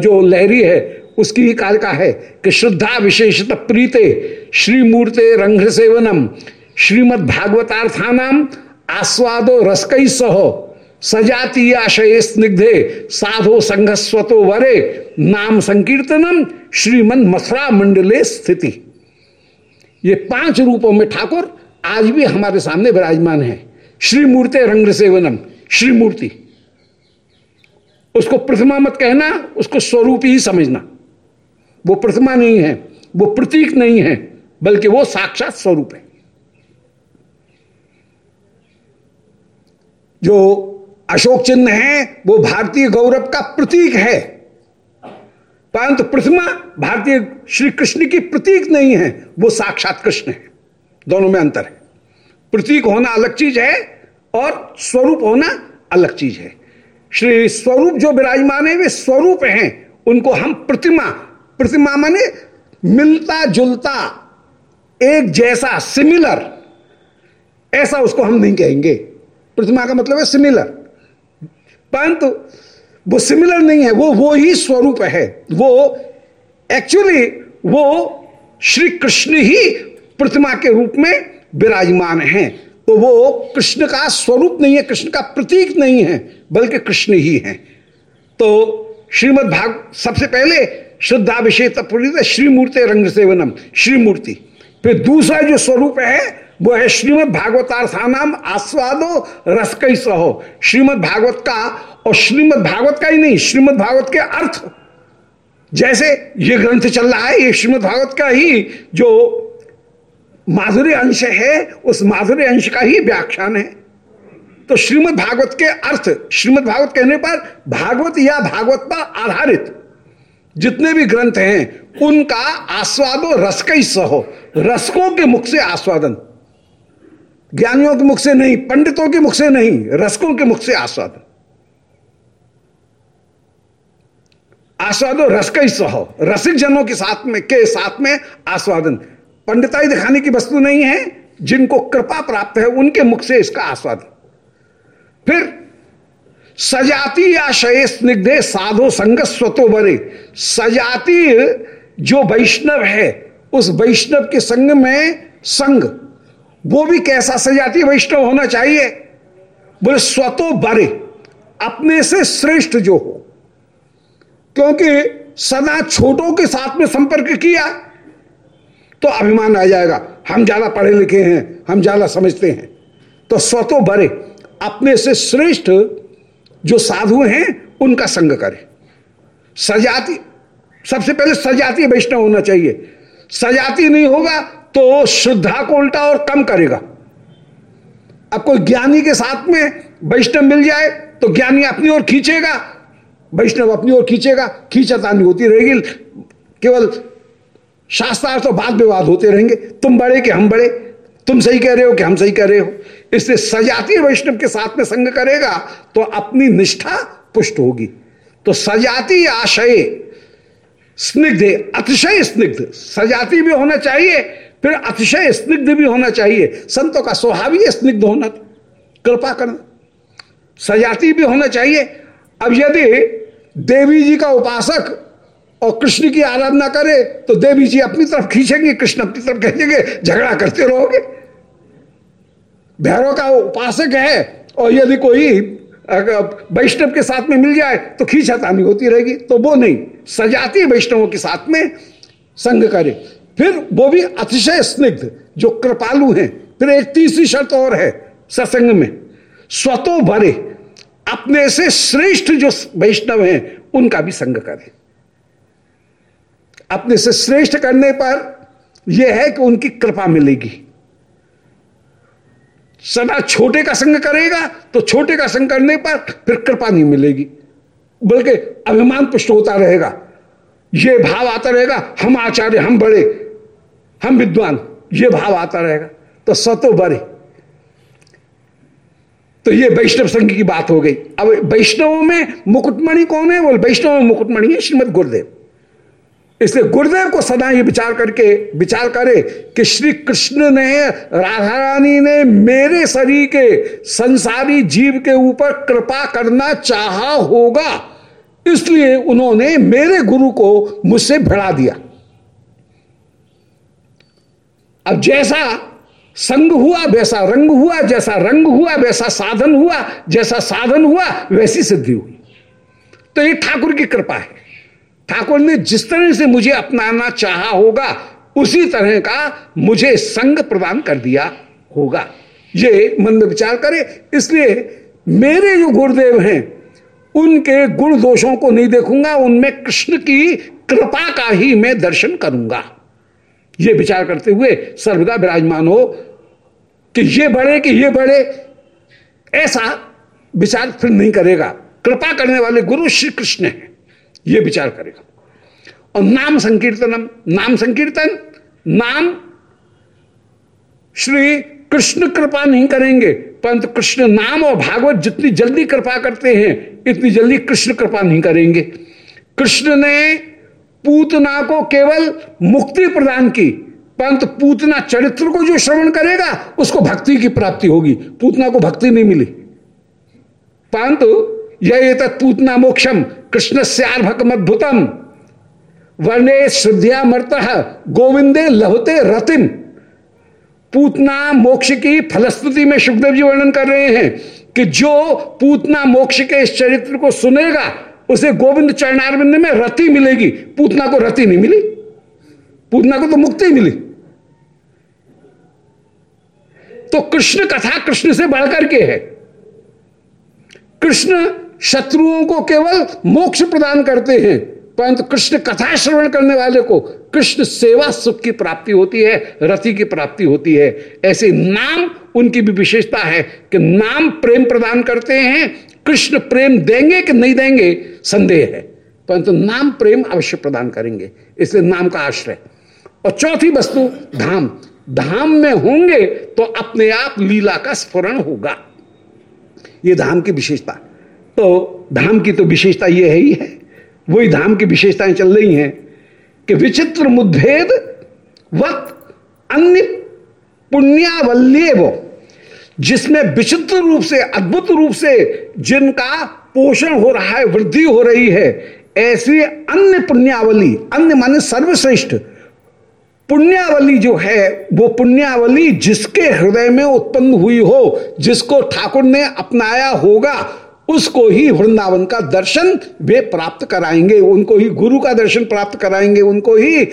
जो लहरी है उसकी ही का है कि श्रद्धा विशेषत प्रीते श्रीमूर्ते रंग सेवनम श्रीमद भागवतार्थानाम आस्वादो रसकई सहो सजाती आशय स्निग्धे, साधो संघस्वतो वरे, नाम संकीर्तनम श्रीमन मथुरा मंडले स्थिति। ये पाँच रूपों में ठाकुर आज भी हमारे सामने विराजमान है। श्रीमूर्ते रंग सेवनम, श्रीमूर्ति। उसको प्रतिमा मत कहना, उसको स्वरूप ही समझना। वो प्रतिमा नहीं है, वो प्रतीक नहीं है, बल्कि वो साक्षात स्वरूप है। जो अशोक चिन्ह है, वो भारतीय गौरव का प्रतीक है। परंतु प्रतिमा भारतीय श्री कृष्ण की प्रतीक नहीं है, वो साक्षात कृष्ण है। दोनों में अंतर है। प्रतीक होना अलग चीज़ है और स्वरूप होना अलग चीज़ है। श्री स्वरूप जो विराजमान है, वे स्वरूप हैं, उनको हम प्रतिमा प्रतिमा माने मिलता जुलता एक जैसा सिमिलर ऐसा उसको हम नहीं कहेंगे। प्रतिमा का मतलब है सिमिलर परंतु वो सिमिलर नहीं है, वो वो ही स्वरूप है। वो एक्चुअली वो श्री कृष्ण ही प्रतिमा के रूप में विराजमान है। तो वो कृष्ण का स्वरूप नहीं है, कृष्ण का प्रतीक नहीं है, बल्कि कृष्ण ही है। तो श्रीमद भाग सबसे पहले शुद्धाभिषेक श्रीमूर्ति रंग सेवनम श्रीमूर्ति। फिर दूसरा जो स्वरूप है, वो है श्रीमद भागवतार्थानाम आस्वादो रस कई सहो श्रीमद भागवत का और श्रीमद भागवत का ही नहीं श्रीमद भागवत के अर्थ। जैसे ये ग्रंथ चल रहा है, ये श्रीमद भागवत का ही जो माधुर्य अंश है, उस माधुर्य अंश का ही व्याख्यान है। तो श्रीमद भागवत के अर्थ श्रीमद भागवत कहने पर भागवत या भागवत पर आधारित। जितने भी ग्रंथ हैं, उनका आस्वादो रस का ही। सहो रसकों के मुख से आस्वादन। ज्ञानियों के मुख से नहीं, पंडितों के मुख से नहीं, रसकों के मुख से आस्वादन। आस्वादो रस का ही। सहो रसिक जनों के साथ में, के साथ में आस्वादन। पंडिताई दिखाने की वस्तु नहीं है, जिनको कृपा प्राप्त है, उनके मुख से इसका आस्वादन। फिर सजाती या शय स्निग्धे साधो संग स्वतो बरे। सजाती जो वैष्णव है, उस वैष्णव के संग में संग। वो भी कैसा सजाती वैष्णव होना चाहिए? बोले, स्वतो बरे, अपने से श्रेष्ठ जो हो। क्योंकि सदा छोटों के साथ में संपर्क किया तो अभिमान आ जाएगा। हम ज़्यादा पढ़े लिखे हैं, हम ज़्यादा समझते हैं। तो स्वतो बरे, अपने से श्रेष्ठ जो साधु हैं, उनका संग करे। सजाती, सबसे पहले सजाती वैष्णव होना चाहिए। सजाती नहीं होगा तो श्रद्धा को उल्टा और कम करेगा। अब कोई ज्ञानी के साथ में वैष्णव मिल जाए तो ज्ञानी अपनी ओर खींचेगा। वैष्णव अपनी ओर खींचेगा खींचता नहीं होती रहेगी। केवल शास्त्रार्थ तो वाद विवाद होते रहेंगे। तुम बड़े कि हम बड़े? तुम सही कह रहे हो कि हम सही कह रहे हो। इसलिए सजातीय वैष्णव के साथ में संग करेगा तो अपनी निष्ठा पुष्ट होगी। तो सजाती आशय, स्निग्ध, अतिशय स्निग्ध सजाती भी होना चाहिए, फिर अतिशय स्निग्ध भी होना चाहिए। संतों का स्वभाव ही स्निग्ध होना कृपा करना। सजाती भी होना चाहिए। अब यदि देवी जी का उपासक और कृष्ण की आराधना करे तो देवी जी अपनी तरफ़ खींचेंगे, कृष्ण अपनी तरफ़ खींचेंगे, झगड़ा करते रहोगे। भैरव का उपासक है और यदि कोई वैष्णव के साथ में मिल जाए तो खींचातानी होती रहेगी तो वो नहीं, सजाती वैष्णवों के साथ में, संग करे। फिर वो भी अतिशय स्निग्ध, जो कृपालु हैं। फिर एक तीसरी शर्त और है, सत्संग में, स्वतो भरे, अपने से श्रेष्ठ जो वैष्णव हैं, उनका भी संग करें। अपने से श्रेष्ठ करने पर यह है कि उनकी कृपा मिलेगी। सदा छोटे का संग करेगा तो छोटे का संग करने पर फिर कृपा नहीं मिलेगी। बल्कि अभिमान पुष्ट होता रहेगा। ये भाव आता रहेगा, हम आचार्य, हम बड़े, हम विद्वान ये भाव आता रहेगा। तो सतो बड़े। तो ये वैष्णव संघ की बात हो गई। अब वैष्णव में मुकुटमणि कौन है? बोल, वैष्णव में मुकुटमणि है श्रीमद गुरुदेव। इसलिए गुरुदेव को सदा ये विचार करके विचार करे कि श्री कृष्ण ने, राधा रानी ने मेरे शरीर के संसारी जीव के ऊपर कृपा करना चाहा होगा। इसलिए उन्होंने मेरे गुरु को मुझसे भिड़ा दिया। अब जैसा संग हुआ, वैसा रंग हुआ, जैसा रंग हुआ, वैसा साधन हुआ, जैसा साधन हुआ, वैसी सिद्धि हुई। तो ये ठाकुर की कृपा है। ठाकुर ने जिस तरह से मुझे अपनाना चाहा होगा, उसी तरह का मुझे संग प्रदान कर दिया होगा। ये मन में विचार करे, इसलिए मेरे जो गुरुदेव हैं, उनके गुण दोषों को नहीं देखूँगा, उनमें कृष्ण की कृपा का ही मैं दर्शन करूँगा। ये विचार करते हुए सर्वदा विराजमान हो कि ये बड़े कि ये बड़े, ऐसा विचार फिर नहीं करेगा। कृपा करने वाले गुरु श्री कृष्ण है। ये विचार करेगा। और नाम संकीर्तनम, नाम संकीर्तन, नाम श्री कृष्ण कृपा नहीं करेंगे, परंतु कृष्ण नाम और भागवत जितनी जल्दी कृपा करते हैं, इतनी जल्दी कृष्ण कृपा नहीं करेंगे। कृष्ण ने पूतना को केवल मुक्ति प्रदान की, परंतु पूतना चरित्र को जो श्रवण करेगा, उसको भक्ति की प्राप्ति होगी। पूतना को भक्ति नहीं मिली। परंतु यह तत्पूतना मोक्षम कृष्ण अद्भुतम वर्णे श्रद्धा मर्त गोविंदे लहते रतिम। पूतना मोक्ष की फलस्तुति में सुखदेव जी वर्णन कर रहे हैं कि जो पूतना मोक्ष के इस चरित्र को सुनेगा, उसे गोविंद चरणारविंद में रति मिलेगी। पूतना को रति नहीं मिली। पूतना को तो मुक्ति मिली। तो कृष्ण कथा कृष्ण से बढ़कर के है। कृष्ण शत्रुओं को केवल मोक्ष प्रदान करते हैं। परंतु कृष्ण कथा श्रवण करने वाले को कृष्ण सेवा सुख की प्राप्ति होती है, रति की प्राप्ति होती है। ऐसे नाम उनकी भी विशेषता है कि नाम प्रेम प्रदान करते हैं। कृष्ण प्रेम देंगे कि नहीं देंगे, संदेह है। परंतु नाम प्रेम अवश्य प्रदान करेंगे। इसलिए नाम का आश्रय। और चौथी वस्तु, धाम। धाम में होंगे तो अपने आप लीला का स्फुरण होगा। ये धाम की विशेषता। तो धाम की तो विशेषता ये है ही है। वही धाम की विशेषताएँ चल रही हैं कि विचित्र मुद्भेद वत अन्य पुण्यावल्य वो, जिसमें विचित्र रूप से, अद्भुत रूप से जिनका पोषण हो रहा है, वृद्धि हो रही है, ऐसी अन्य पुण्यावली, अन्य माने सर्वश्रेष्ठ पुण्यावली जो है, वो पुण्यावली जिसके हृदय में उत्पन्न हुई हो, जिसको ठाकुर ने अपनाया होगा उसको ही वृंदावन का दर्शन वे प्राप्त कराएँगे, उनको ही गुरु का दर्शन प्राप्त कराएँगे, उनको ही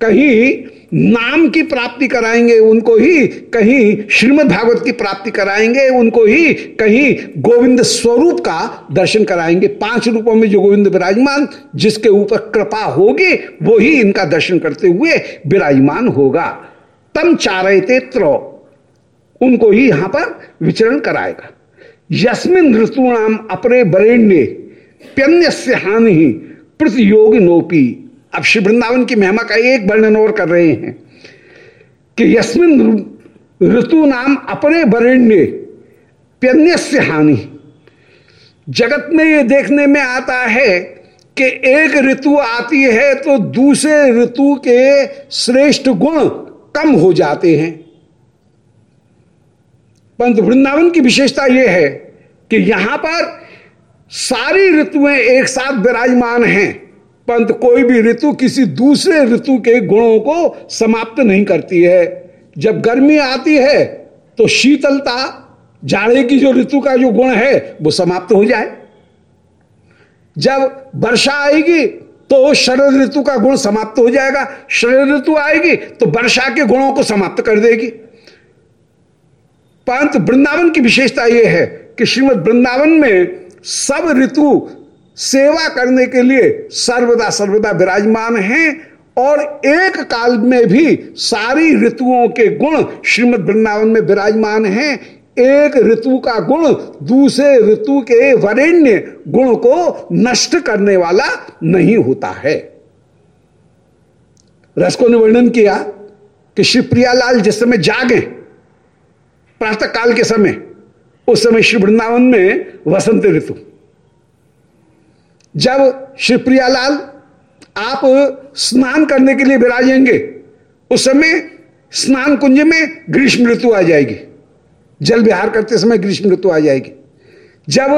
कहीं नाम की प्राप्ति कराएँगे, उनको ही कहीं श्रीमद् भागवत की प्राप्ति कराएँगे, उनको ही कहीं गोविंद स्वरूप का दर्शन कराएँगे। पाँच रूपों में जो गोविंद विराजमान, जिसके ऊपर कृपा होगी, वो ही इनका दर्शन करते हुए विराजमान होगा। तम चारते त्र उनको ही यहाँ पर विचरण कराएगा। यस्मिन ऋतुनाम अपरे बरेण्य प्यन्य से हानि प्रतियोगी नोपी अब श्री वृंदावन की महिमा का एक वर्णन और कर रहे हैं कि यस्मिन ऋतु नाम अपने वरेण्य प्यन्य से हानि। जगत में ये देखने में आता है कि एक ऋतु आती है तो दूसरे ऋतु के श्रेष्ठ गुण कम हो जाते हैं। परंतु वृंदावन की विशेषता यह है कि यहाँ पर सारी ऋतुएँ एक साथ विराजमान हैं, परंतु कोई भी ऋतु किसी दूसरे ऋतु के गुणों को समाप्त नहीं करती है। जब गर्मी आती है तो शीतलता, जाड़े की जो ऋतु का जो गुण है, वो समाप्त हो जाए। जब वर्षा आएगी तो शरद ऋतु का गुण समाप्त हो जाएगा। शरद ऋतु आएगी तो वर्षा के गुणों को समाप्त कर देगी। परंतु वृंदावन की विशेषता यह है कि श्रीमद वृंदावन में सब ऋतु सेवा करने के लिए सर्वदा सर्वदा विराजमान हैं और एक काल में भी सारी ऋतुओं के गुण श्रीमद वृंदावन में विराजमान हैं। एक ऋतु का गुण दूसरे ऋतु के वरेण्य गुण को नष्ट करने वाला नहीं होता है। रसको ने वर्णन किया कि श्री प्रियालाल जिस समय जागे प्रातः काल के समय, उस समय श्री वृंदावन में वसंत ऋतु। जब श्री प्रियालाल आप स्नान करने के लिए विराजेंगे, उस समय स्नान कुंज में ग्रीष्म ऋतु आ जाएगी। जल विहार करते समय ग्रीष्म ऋतु आ जाएगी। जब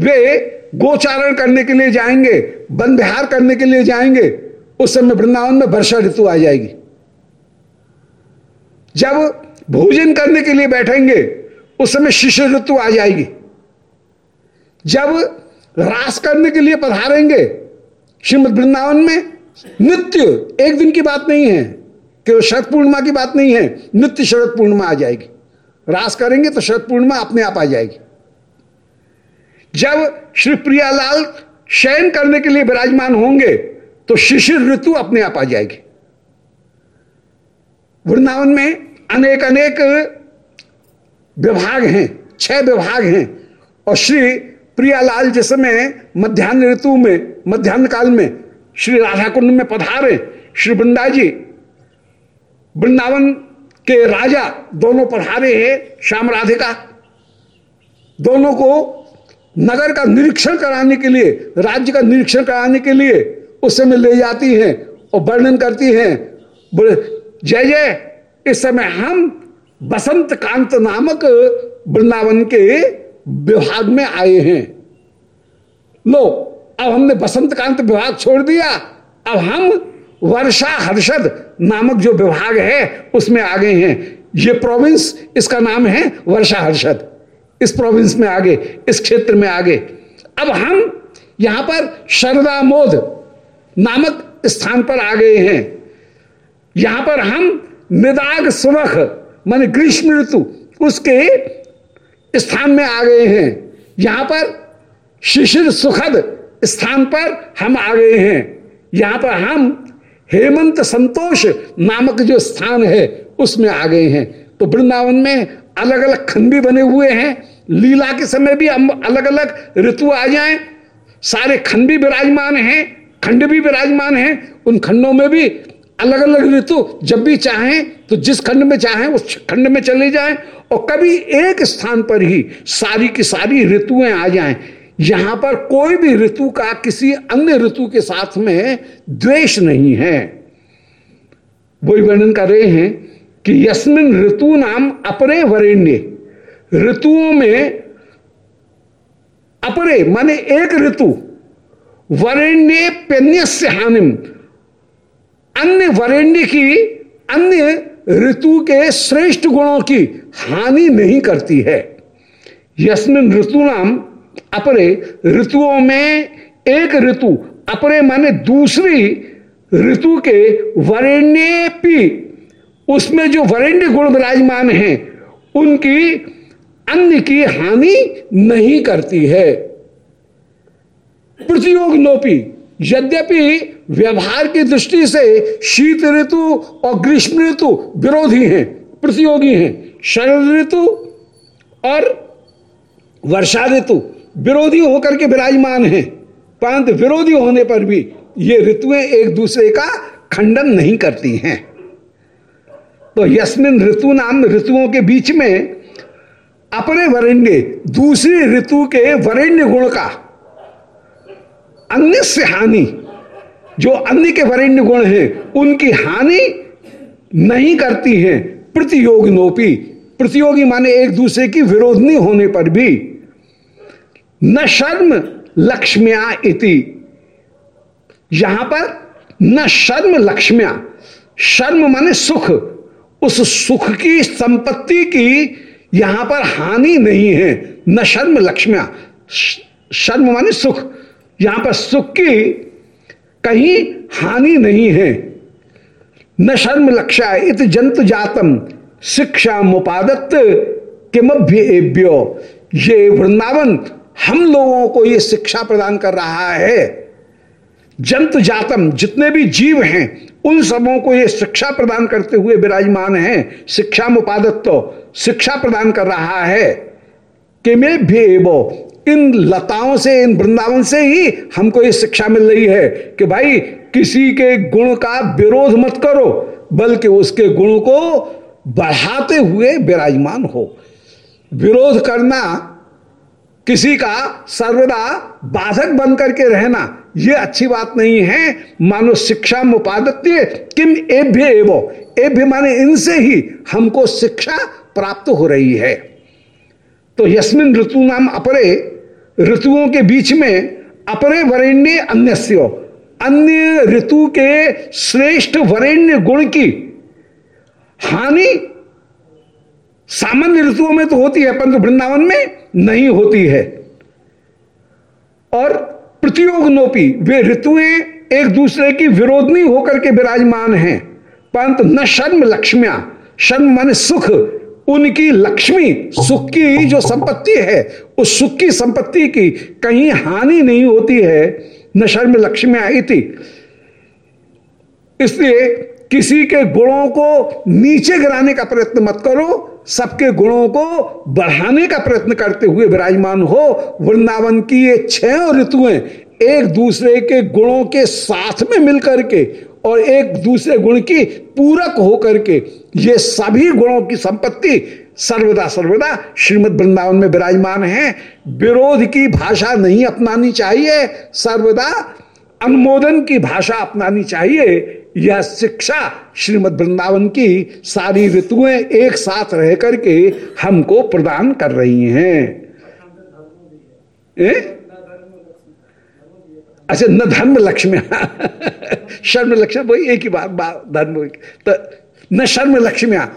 वे गोचारण करने के लिए जाएँगे, वन विहार करने के लिए जाएँगे, उस समय वृंदावन में वर्षा ऋतु आ जाएगी। जब भोजन करने के लिए बैठेंगे, उस समय शिशु ऋतु आ जाएगी। जब रास करने के लिए पधारेंगे, श्रीमद वृंदावन में नित्य, एक दिन की बात नहीं है, केवल शरद पूर्णिमा की बात नहीं है, नित्य शरद पूर्णिमा आ जाएगी। रास करेंगे तो शरद पूर्णिमा अपने आप आ जाएगी। जब श्री प्रियालाल शयन करने के लिए विराजमान होंगे तो शिशिर ऋतु अपने आप आ जाएगी। वृंदावन में अनेक अनेक विभाग हैं, छह विभाग हैं। और श्री प्रियालाल जिस समय मध्यान्ह ऋतु में, मध्यान्ह काल में श्री राधा कुंड में पधारे, श्री वृंदा जी वृंदावन के राजा दोनों पधारे हैं, श्याम राधिका। दोनों को नगर का निरीक्षण कराने के लिए, राज्य का निरीक्षण कराने के लिए उस समय ले जाती हैं और वर्णन करती हैं। जय जय इस समय हम बसंत कांत नामक वृंदावन के विभाग में आए हैं। लो, अब हमने बसंत कांत विभाग छोड़ दिया। अब हम वर्षा हर्षद नामक जो विभाग है, उसमें आ गए हैं। ये प्रोविंस इसका नाम है वर्षा हर्षद। इस प्रोविंस में आगे, इस क्षेत्र में आगे। अब हम यहाँ पर शरदामोद नामक स्थान पर आ गए हैं। यहाँ पर हम निदाग सुमख, मान ग्रीष्म ऋतु, उसके स्थान में आ गए हैं। यहाँ पर शिशिर सुखद स्थान पर हम आ गए हैं। यहाँ पर हम हेमंत संतोष नामक जो स्थान है, उसमें आ गए हैं। तो वृंदावन में अलग अलग खंड भी बने हुए हैं। लीला के समय भी हम अलग अलग ऋतु आ जाएँ। सारे खंड भी विराजमान हैं, खंड भी विराजमान हैं। उन खंडों में भी अलग अलग ऋतु, जब भी चाहें तो जिस खंड में चाहें, उस खंड में चले जाएँ, और कभी एक स्थान पर ही सारी की सारी ऋतुएँ आ जाएँ। यहाँ पर कोई भी ऋतु का किसी अन्य ऋतु के साथ में द्वेष नहीं है। वही वर्णन कर रहे हैं कि यस्मिन ऋतु नाम अपरे वरेण्य। ऋतुओं में अपरे, माने एक ऋतु, वरेण्य पेन्य से हानिम अन्य वरेण्य की, अन्य ऋतु के श्रेष्ठ गुणों की हानि नहीं करती है। यस्मिन ऋतु नाम अपरे ऋतुओं में एक ऋतु, अपरे माने दूसरी ऋतु के वरेण्य पी। उसमें जो वरेण्य गुण विराजमान हैं, उनकी अन्य की हानि नहीं करती है। प्रतियोग लोपी यद्यपि व्यवहार की दृष्टि से शीत ऋतु और ग्रीष्म ऋतु विरोधी हैं, प्रतियोगी हैं। शरद ऋतु और वर्षा ऋतु विरोधी होकर के विराजमान है। परंतु विरोधी होने पर भी ये ऋतुएँ एक दूसरे का खंडन नहीं करती हैं। तो यस्मिन ऋतु नाम ऋतुओं के बीच में अपने वरेण्य, दूसरी ऋतु के वरेण्य गुण का, अन्य से हानि जो अन्य के वरेण्य गुण हैं, उनकी हानि नहीं करती हैं। प्रतियोगी नोपी। प्रतियोगी माने एक दूसरे की विरोधनी होने पर भी। न शर्म लक्ष्म्या इति। यहाँ पर न शर्म लक्ष्म्या। शर्म माने सुख। उस सुख की संपत्ति की यहाँ पर हानि नहीं है। न शर्म लक्ष्म्या। शर्म माने सुख। यहाँ पर सुख की कहीं हानि नहीं है। न शर्म लक्ष्य इत जंतु जातम, शिक्षा मुपादत्त किमभ्यो ये वृंदावन हम लोगों को ये शिक्षा प्रदान कर रहा है। जंतु जातम, जितने भी जीव हैं, उन सबों को ये शिक्षा प्रदान करते हुए विराजमान हैं। शिक्षा मुपादत्व शिक्षा प्रदान कर रहा है। कि मैं भी इन लताओं से, इन वृंदावन से ही हमको ये शिक्षा मिल रही है कि भाई किसी के गुण का विरोध मत करो, बल्कि उसके गुण को बढ़ाते हुए विराजमान हो। विरोध करना, किसी का सर्वदा बाधक बन करके रहना यह अच्छी बात नहीं है। मानो शिक्षा मुपादत्य किम एभ्य एवो? एभ्य माने इनसे ही हमको शिक्षा प्राप्त हो रही है। तो यस्मिन ऋतु नाम अपरे ऋतुओं के बीच में अपरे वरेण्य अन्य अन्य ऋतु के श्रेष्ठ वरेण्य गुण की हानि सामान्य ऋतुओं में तो होती है, परंतु वृंदावन में नहीं होती है। और प्रतियोग नोपी, वे ऋतुएँ एक दूसरे की विरोधनी होकर के विराजमान हैं। परंतु न शर्म लक्ष्म्या, शर्म माने सुख उनकी लक्ष्मी सुख की जो संपत्ति है उस सुख की संपत्ति की कहीं हानि नहीं होती है। न शर्म लक्ष्मी आई थी। इसलिए किसी के गुणों को नीचे गिराने का प्रयत्न मत करो सबके गुणों को बढ़ाने का प्रयत्न करते हुए विराजमान हो। वृंदावन की ये छह ऋतुएँ एक दूसरे के गुणों के साथ में मिलकर के और एक दूसरे गुण की पूरक होकर के ये सभी गुणों की संपत्ति सर्वदा सर्वदा श्रीमद वृंदावन में विराजमान है। विरोध की भाषा नहीं अपनानी चाहिए। सर्वदा अनुमोदन की भाषा अपनानी चाहिए। यह शिक्षा श्रीमद वृंदावन की सारी ऋतुएँ एक साथ रह करके हमको प्रदान कर रही हैं? अच्छा न धर्म लक्ष्मी शर्म लक्ष्मी वही एक ही बात धर्म। तो न शर्म लक्ष्मिया।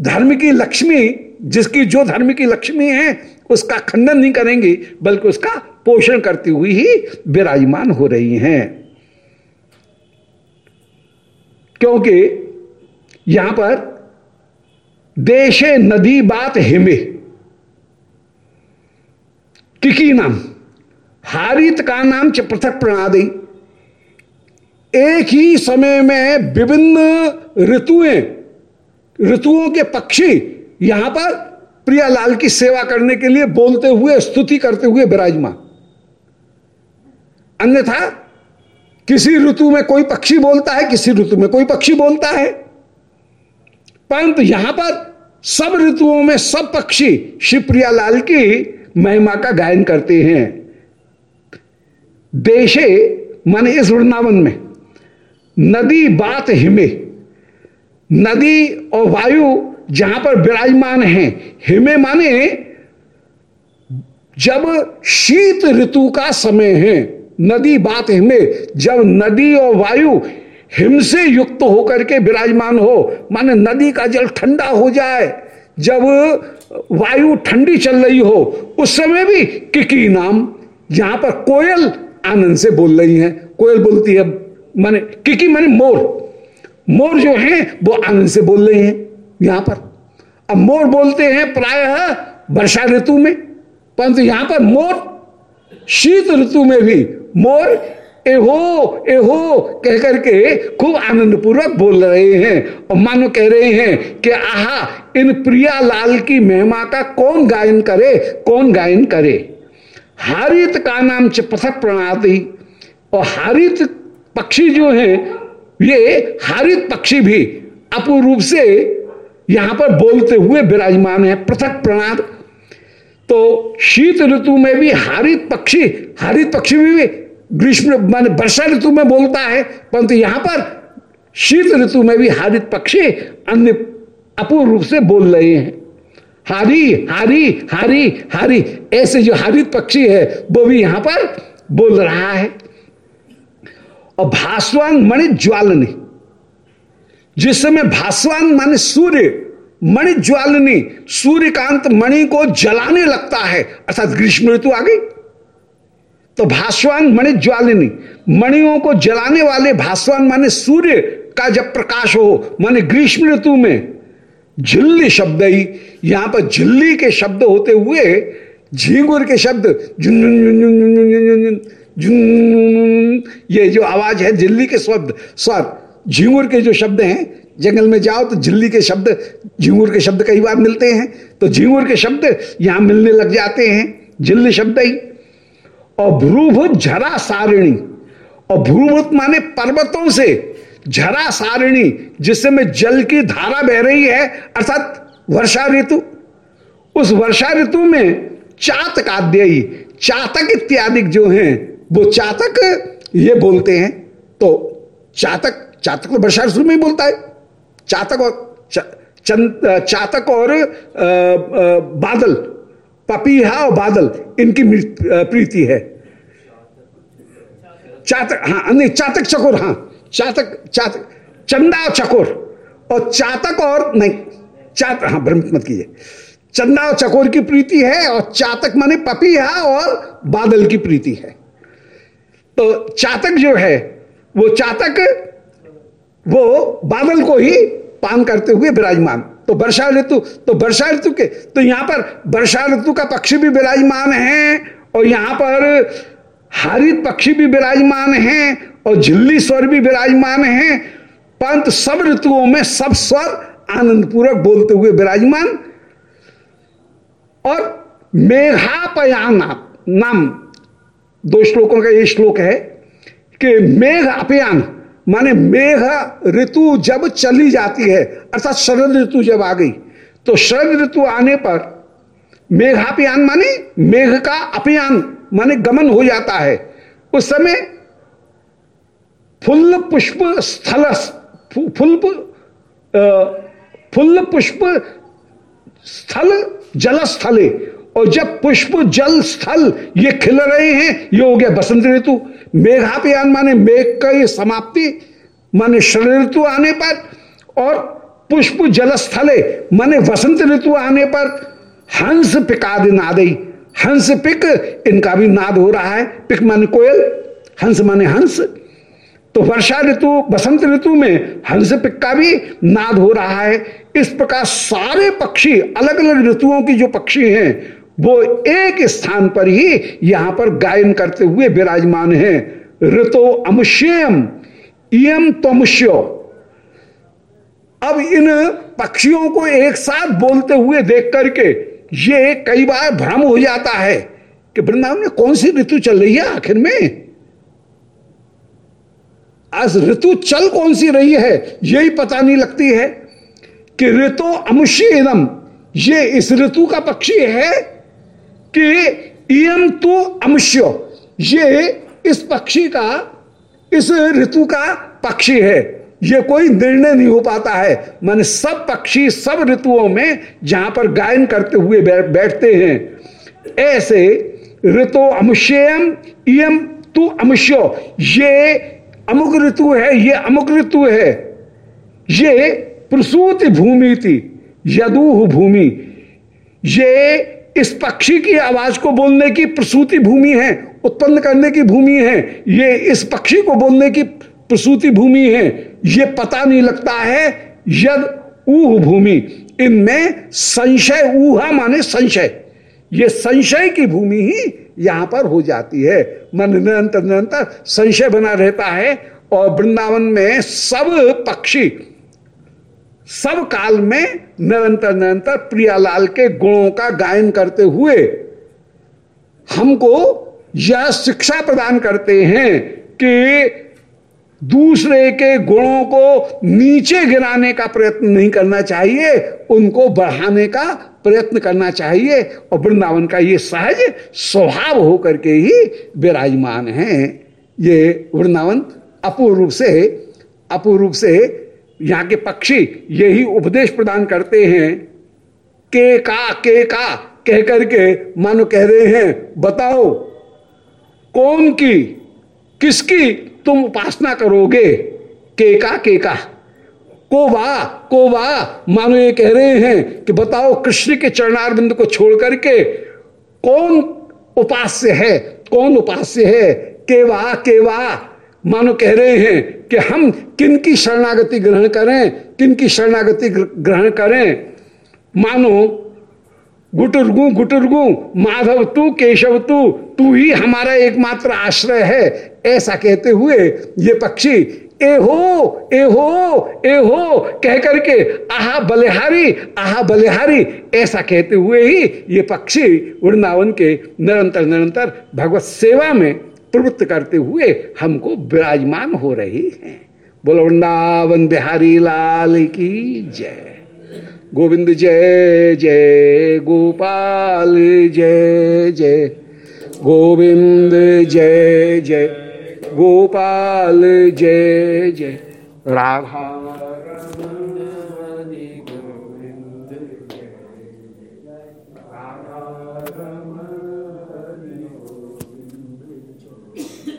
धर्म की लक्ष्मी, जिसकी जो धर्म की लक्ष्मी है, उसका खंडन नहीं करेंगी, बल्कि उसका पोषण करती हुई ही विराजमान हो रही हैं। क्योंकि यहाँ पर देशे नदी बात हिमे। किकी नाम? हारित का नाम च पृथक प्रणादी। एक ही समय में विभिन्न ऋतुएँ, ऋतुओं के पक्षी यहाँ पर प्रियालाल की सेवा करने के लिए बोलते हुए, स्तुति करते हुए विराजमान। अन्यथा, किसी ऋतु में कोई पक्षी बोलता है, किसी ऋतु में कोई पक्षी बोलता है। परंतु यहाँ पर सब ऋतुओं में सब पक्षी श्री प्रियालाल की महिमा का गायन करते हैं। देशे माने इस वृंदावन में। नदी बात हिमे। नदी और वायु जहाँ पर विराजमान है, हिमे माने जब शीत ऋतु का समय है, नदी बात हिमे, जब नदी और वायु हिम से युक्त होकर के विराजमान हो, माने नदी का जल ठंडा हो जाए, जब वायु ठंडी चल रही हो, उस समय भी किकी नाम, जहाँ पर कोयल आनंद से बोल रही है। कोयल बोलती है माने किकी माने मोर मोर जो है, वो आनंद से बोल रही हैं यहाँ पर। अब मोर बोलते हैं प्रायः वर्षा ऋतु में, परंतु यहाँ पर मोर, शीत ऋतु में भी मोर एहो एहो कह करके खूब आनंद पूर्वक बोल रहे हैं। और मानो कह रहे हैं कि आहा, इन प्रिया लाल की महिमा का कौन गायन करे, कौन गायन करे? हारित का नाम च पथक और हारित पक्षी जो हैं, ये हारित पक्षी भी अपूर्ण रूप से यहाँ पर बोलते हुए विराजमान है, पृथक प्रणाद तो शीत ऋतु में भी हारित पक्षी हारित पक्षी भी ग्रीष्म मान वर्षा ऋतु में बोलता है, परंतु यहाँ पर शीत ऋतु में भी हारित पक्षी अन्य अपूर्ण रूप से बोल रहे हैं। हारी हारी हारी हारी, ऐसे जो हारित पक्षी है, वो भी यहाँ पर बोल रहा है। और भास्वान मणि ज्वालनी। जिस समय भास्वान माने सूर्य, मणि ज्वालनी, सूर्यकांत मणि को जलाने लगता है, अर्थात ग्रीष्म ऋतु आ गई। तो भास्वान मणि ज्वालिनी, मणियों को जलाने वाले भास्वान माने सूर्य का जब प्रकाश हो, माने ग्रीष्म ऋतु में, झिल्ली शब्द ही, यहाँ पर झिल्ली के शब्द होते हुए, झींगुर के शब्द, झुन ये जो आवाज़ है, झिल्ली के शब्द स्वर झींगुर के जो शब्द हैं, जंगल में जाओ तो झिल्ली के शब्द, झींगुर के शब्द कई बार मिलते हैं तो झींगुर के शब्द यहाँ मिलने लग जाते हैं, झिल्ली शब्द ही। और भ्रूभूत झरा सारिणी और भ्रूभूत माने पर्वतों से झरा सारिणी जिसमें जल की धारा बह रही है, अर्थात वर्षा ऋतु। उस वर्षा ऋतु में चातक चातक इत्यादि जो हैं वो चातक ये बोलते हैं तो चातक चातक तो वर्षा ऋतु में ही बोलता है। चातक और चंद चातक और आ, आ, बादल पपीहा और बादल इनकी प्रीति है। चातक हाँ नहीं चातक चकोर हाँ चातक चातक चंदा और चकोर और चातक और नहीं चात हाँ भ्रमित मत कीजिए। चंदा और चकोर की प्रीति है और चातक माने पपीहा और बादल की प्रीति है। तो चातक जो है, वो चातक वो बादल को ही पान करते हुए विराजमान। तो वर्षा ऋतु तो वर्षा ऋतु के तो यहाँ पर वर्षा ऋतु का पक्षी भी विराजमान है और यहाँ पर हरित पक्षी भी विराजमान है और झिल्ली स्वर भी विराजमान है। पंत सब ऋतुओं में सब स्वर आनंद पूर्वक बोलते हुए विराजमान। और मेघापयाना, नाम दो श्लोकों का ये श्लोक है कि मेघ अपयान, माने मेघ ऋतु जब चली जाती है, अर्थात शरद ऋतु जब आ गई तो शरद ऋतु आने पर मेघापयान माने मेघ का अपयान, माने गमन हो जाता है। उस समय फुल्ल पुष्प स्थल, फुल फुल्ल पुष्प स्थल जल स्थले और जब पुष्प, जल, स्थल, ये खिल रहे हैं, ये हो गया बसंत ऋतु। मेघापयान माने, मेघ का ये समाप्ति, माने शरद ऋतु आने पर, और पुष्प, जल, स्थले, माने वसंत ऋतु आने पर, हंस पिकादि नादई। हंस पिक, इनका भी नाद हो रहा है। पिक माने कोयल, हंस माने हंस। तो वर्षा ऋतु, बसंत ऋतु में हंस पिक का भी नाद हो रहा है। इस प्रकार सारे पक्षी अलग अलग ऋतुओं की जो पक्षी हैं वो एक स्थान पर ही यहाँ पर गायन करते हुए विराजमान हैं। ऋतो अमुष्यम इम तमुष्यो अब इन पक्षियों को एक साथ बोलते हुए देख करके ये कई बार भ्रम हो जाता है कि वृंदावन में कौन सी ऋतु चल रही है आखिर में? आज ऋतु चल कौन सी रही है? यही पता नहीं लगती है कि ऋतु अमुष्य इदम ये इस ऋतु का पक्षी है कि इम तो अमुष्य ये इस पक्षी का, इस ऋतु का पक्षी है। ये कोई निर्णय नहीं हो पाता है। माने सब पक्षी सब ऋतुओं में जहाँ पर गायन करते हुए बैठते हैं। ऐसे ऋतु अमुष्यम इम तु अमुष्यो ये अमुक ऋतु है, ये अमुक ऋतु है। ये प्रसूति भूमि थी यदूह भूमि। ये इस पक्षी की आवाज़ को बोलने की प्रसूति भूमि है, उत्पन्न करने की भूमि है, ये इस पक्षी को बोलने की प्रसूति भूमि है, ये पता नहीं लगता है, यद ऊह भूमि। इनमें संशय, ऊहा माने संशय। ये संशय की भूमि ही यहाँ पर हो जाती है। मन निरंतर निरंतर संशय बना रहता है और वृंदावन में सब पक्षी सब काल में निरंतर निरंतर प्रियालाल के गुणों का गायन करते हुए हमको यह शिक्षा प्रदान करते हैं कि दूसरे के गुणों को नीचे गिराने का प्रयत्न नहीं करना चाहिए, उनको बढ़ाने का प्रयत्न करना चाहिए और वृंदावन का ये सहज स्वभाव होकर के ही विराजमान है। ये वृंदावन अपूर्व से अपूर्व से यहाँ के पक्षी यही उपदेश प्रदान करते हैं। के का के का, कह करके मानो कह रहे हैं, बताओ, कौन की, किसकी तुम उपासना करोगे? के का के का। को वाह को वाह मानो ये कह रहे हैं कि बताओ, कृष्ण के चरणारविंद को छोड़ करके कौन उपास्य है? कौन उपास्य है? के वा के वा मानो कह रहे हैं कि हम किन की शरणागति ग्रहण करें किन की शरणागति ग्रहण करें? मानो, गुटुरगु गुटुरगु माधव तू केशव तू तू ही हमारा एकमात्र आश्रय है। ऐसा कहते हुए ये पक्षी ए हो ए हो ए हो कह करके, आहा बलिहारी आहा बलिहारी, ऐसा कहते हुए ही ये पक्षी वृंदावन के निरंतर निरंतर भगवत सेवा में प्रवृत्त करते हुए हमको विराजमान हो रही हैं। बोलो, वृंदावन बिहारी लाल की जय। गोविंद जय जय गोपाल जय जय गोविंद जय जय गोपाल जय जय। राधा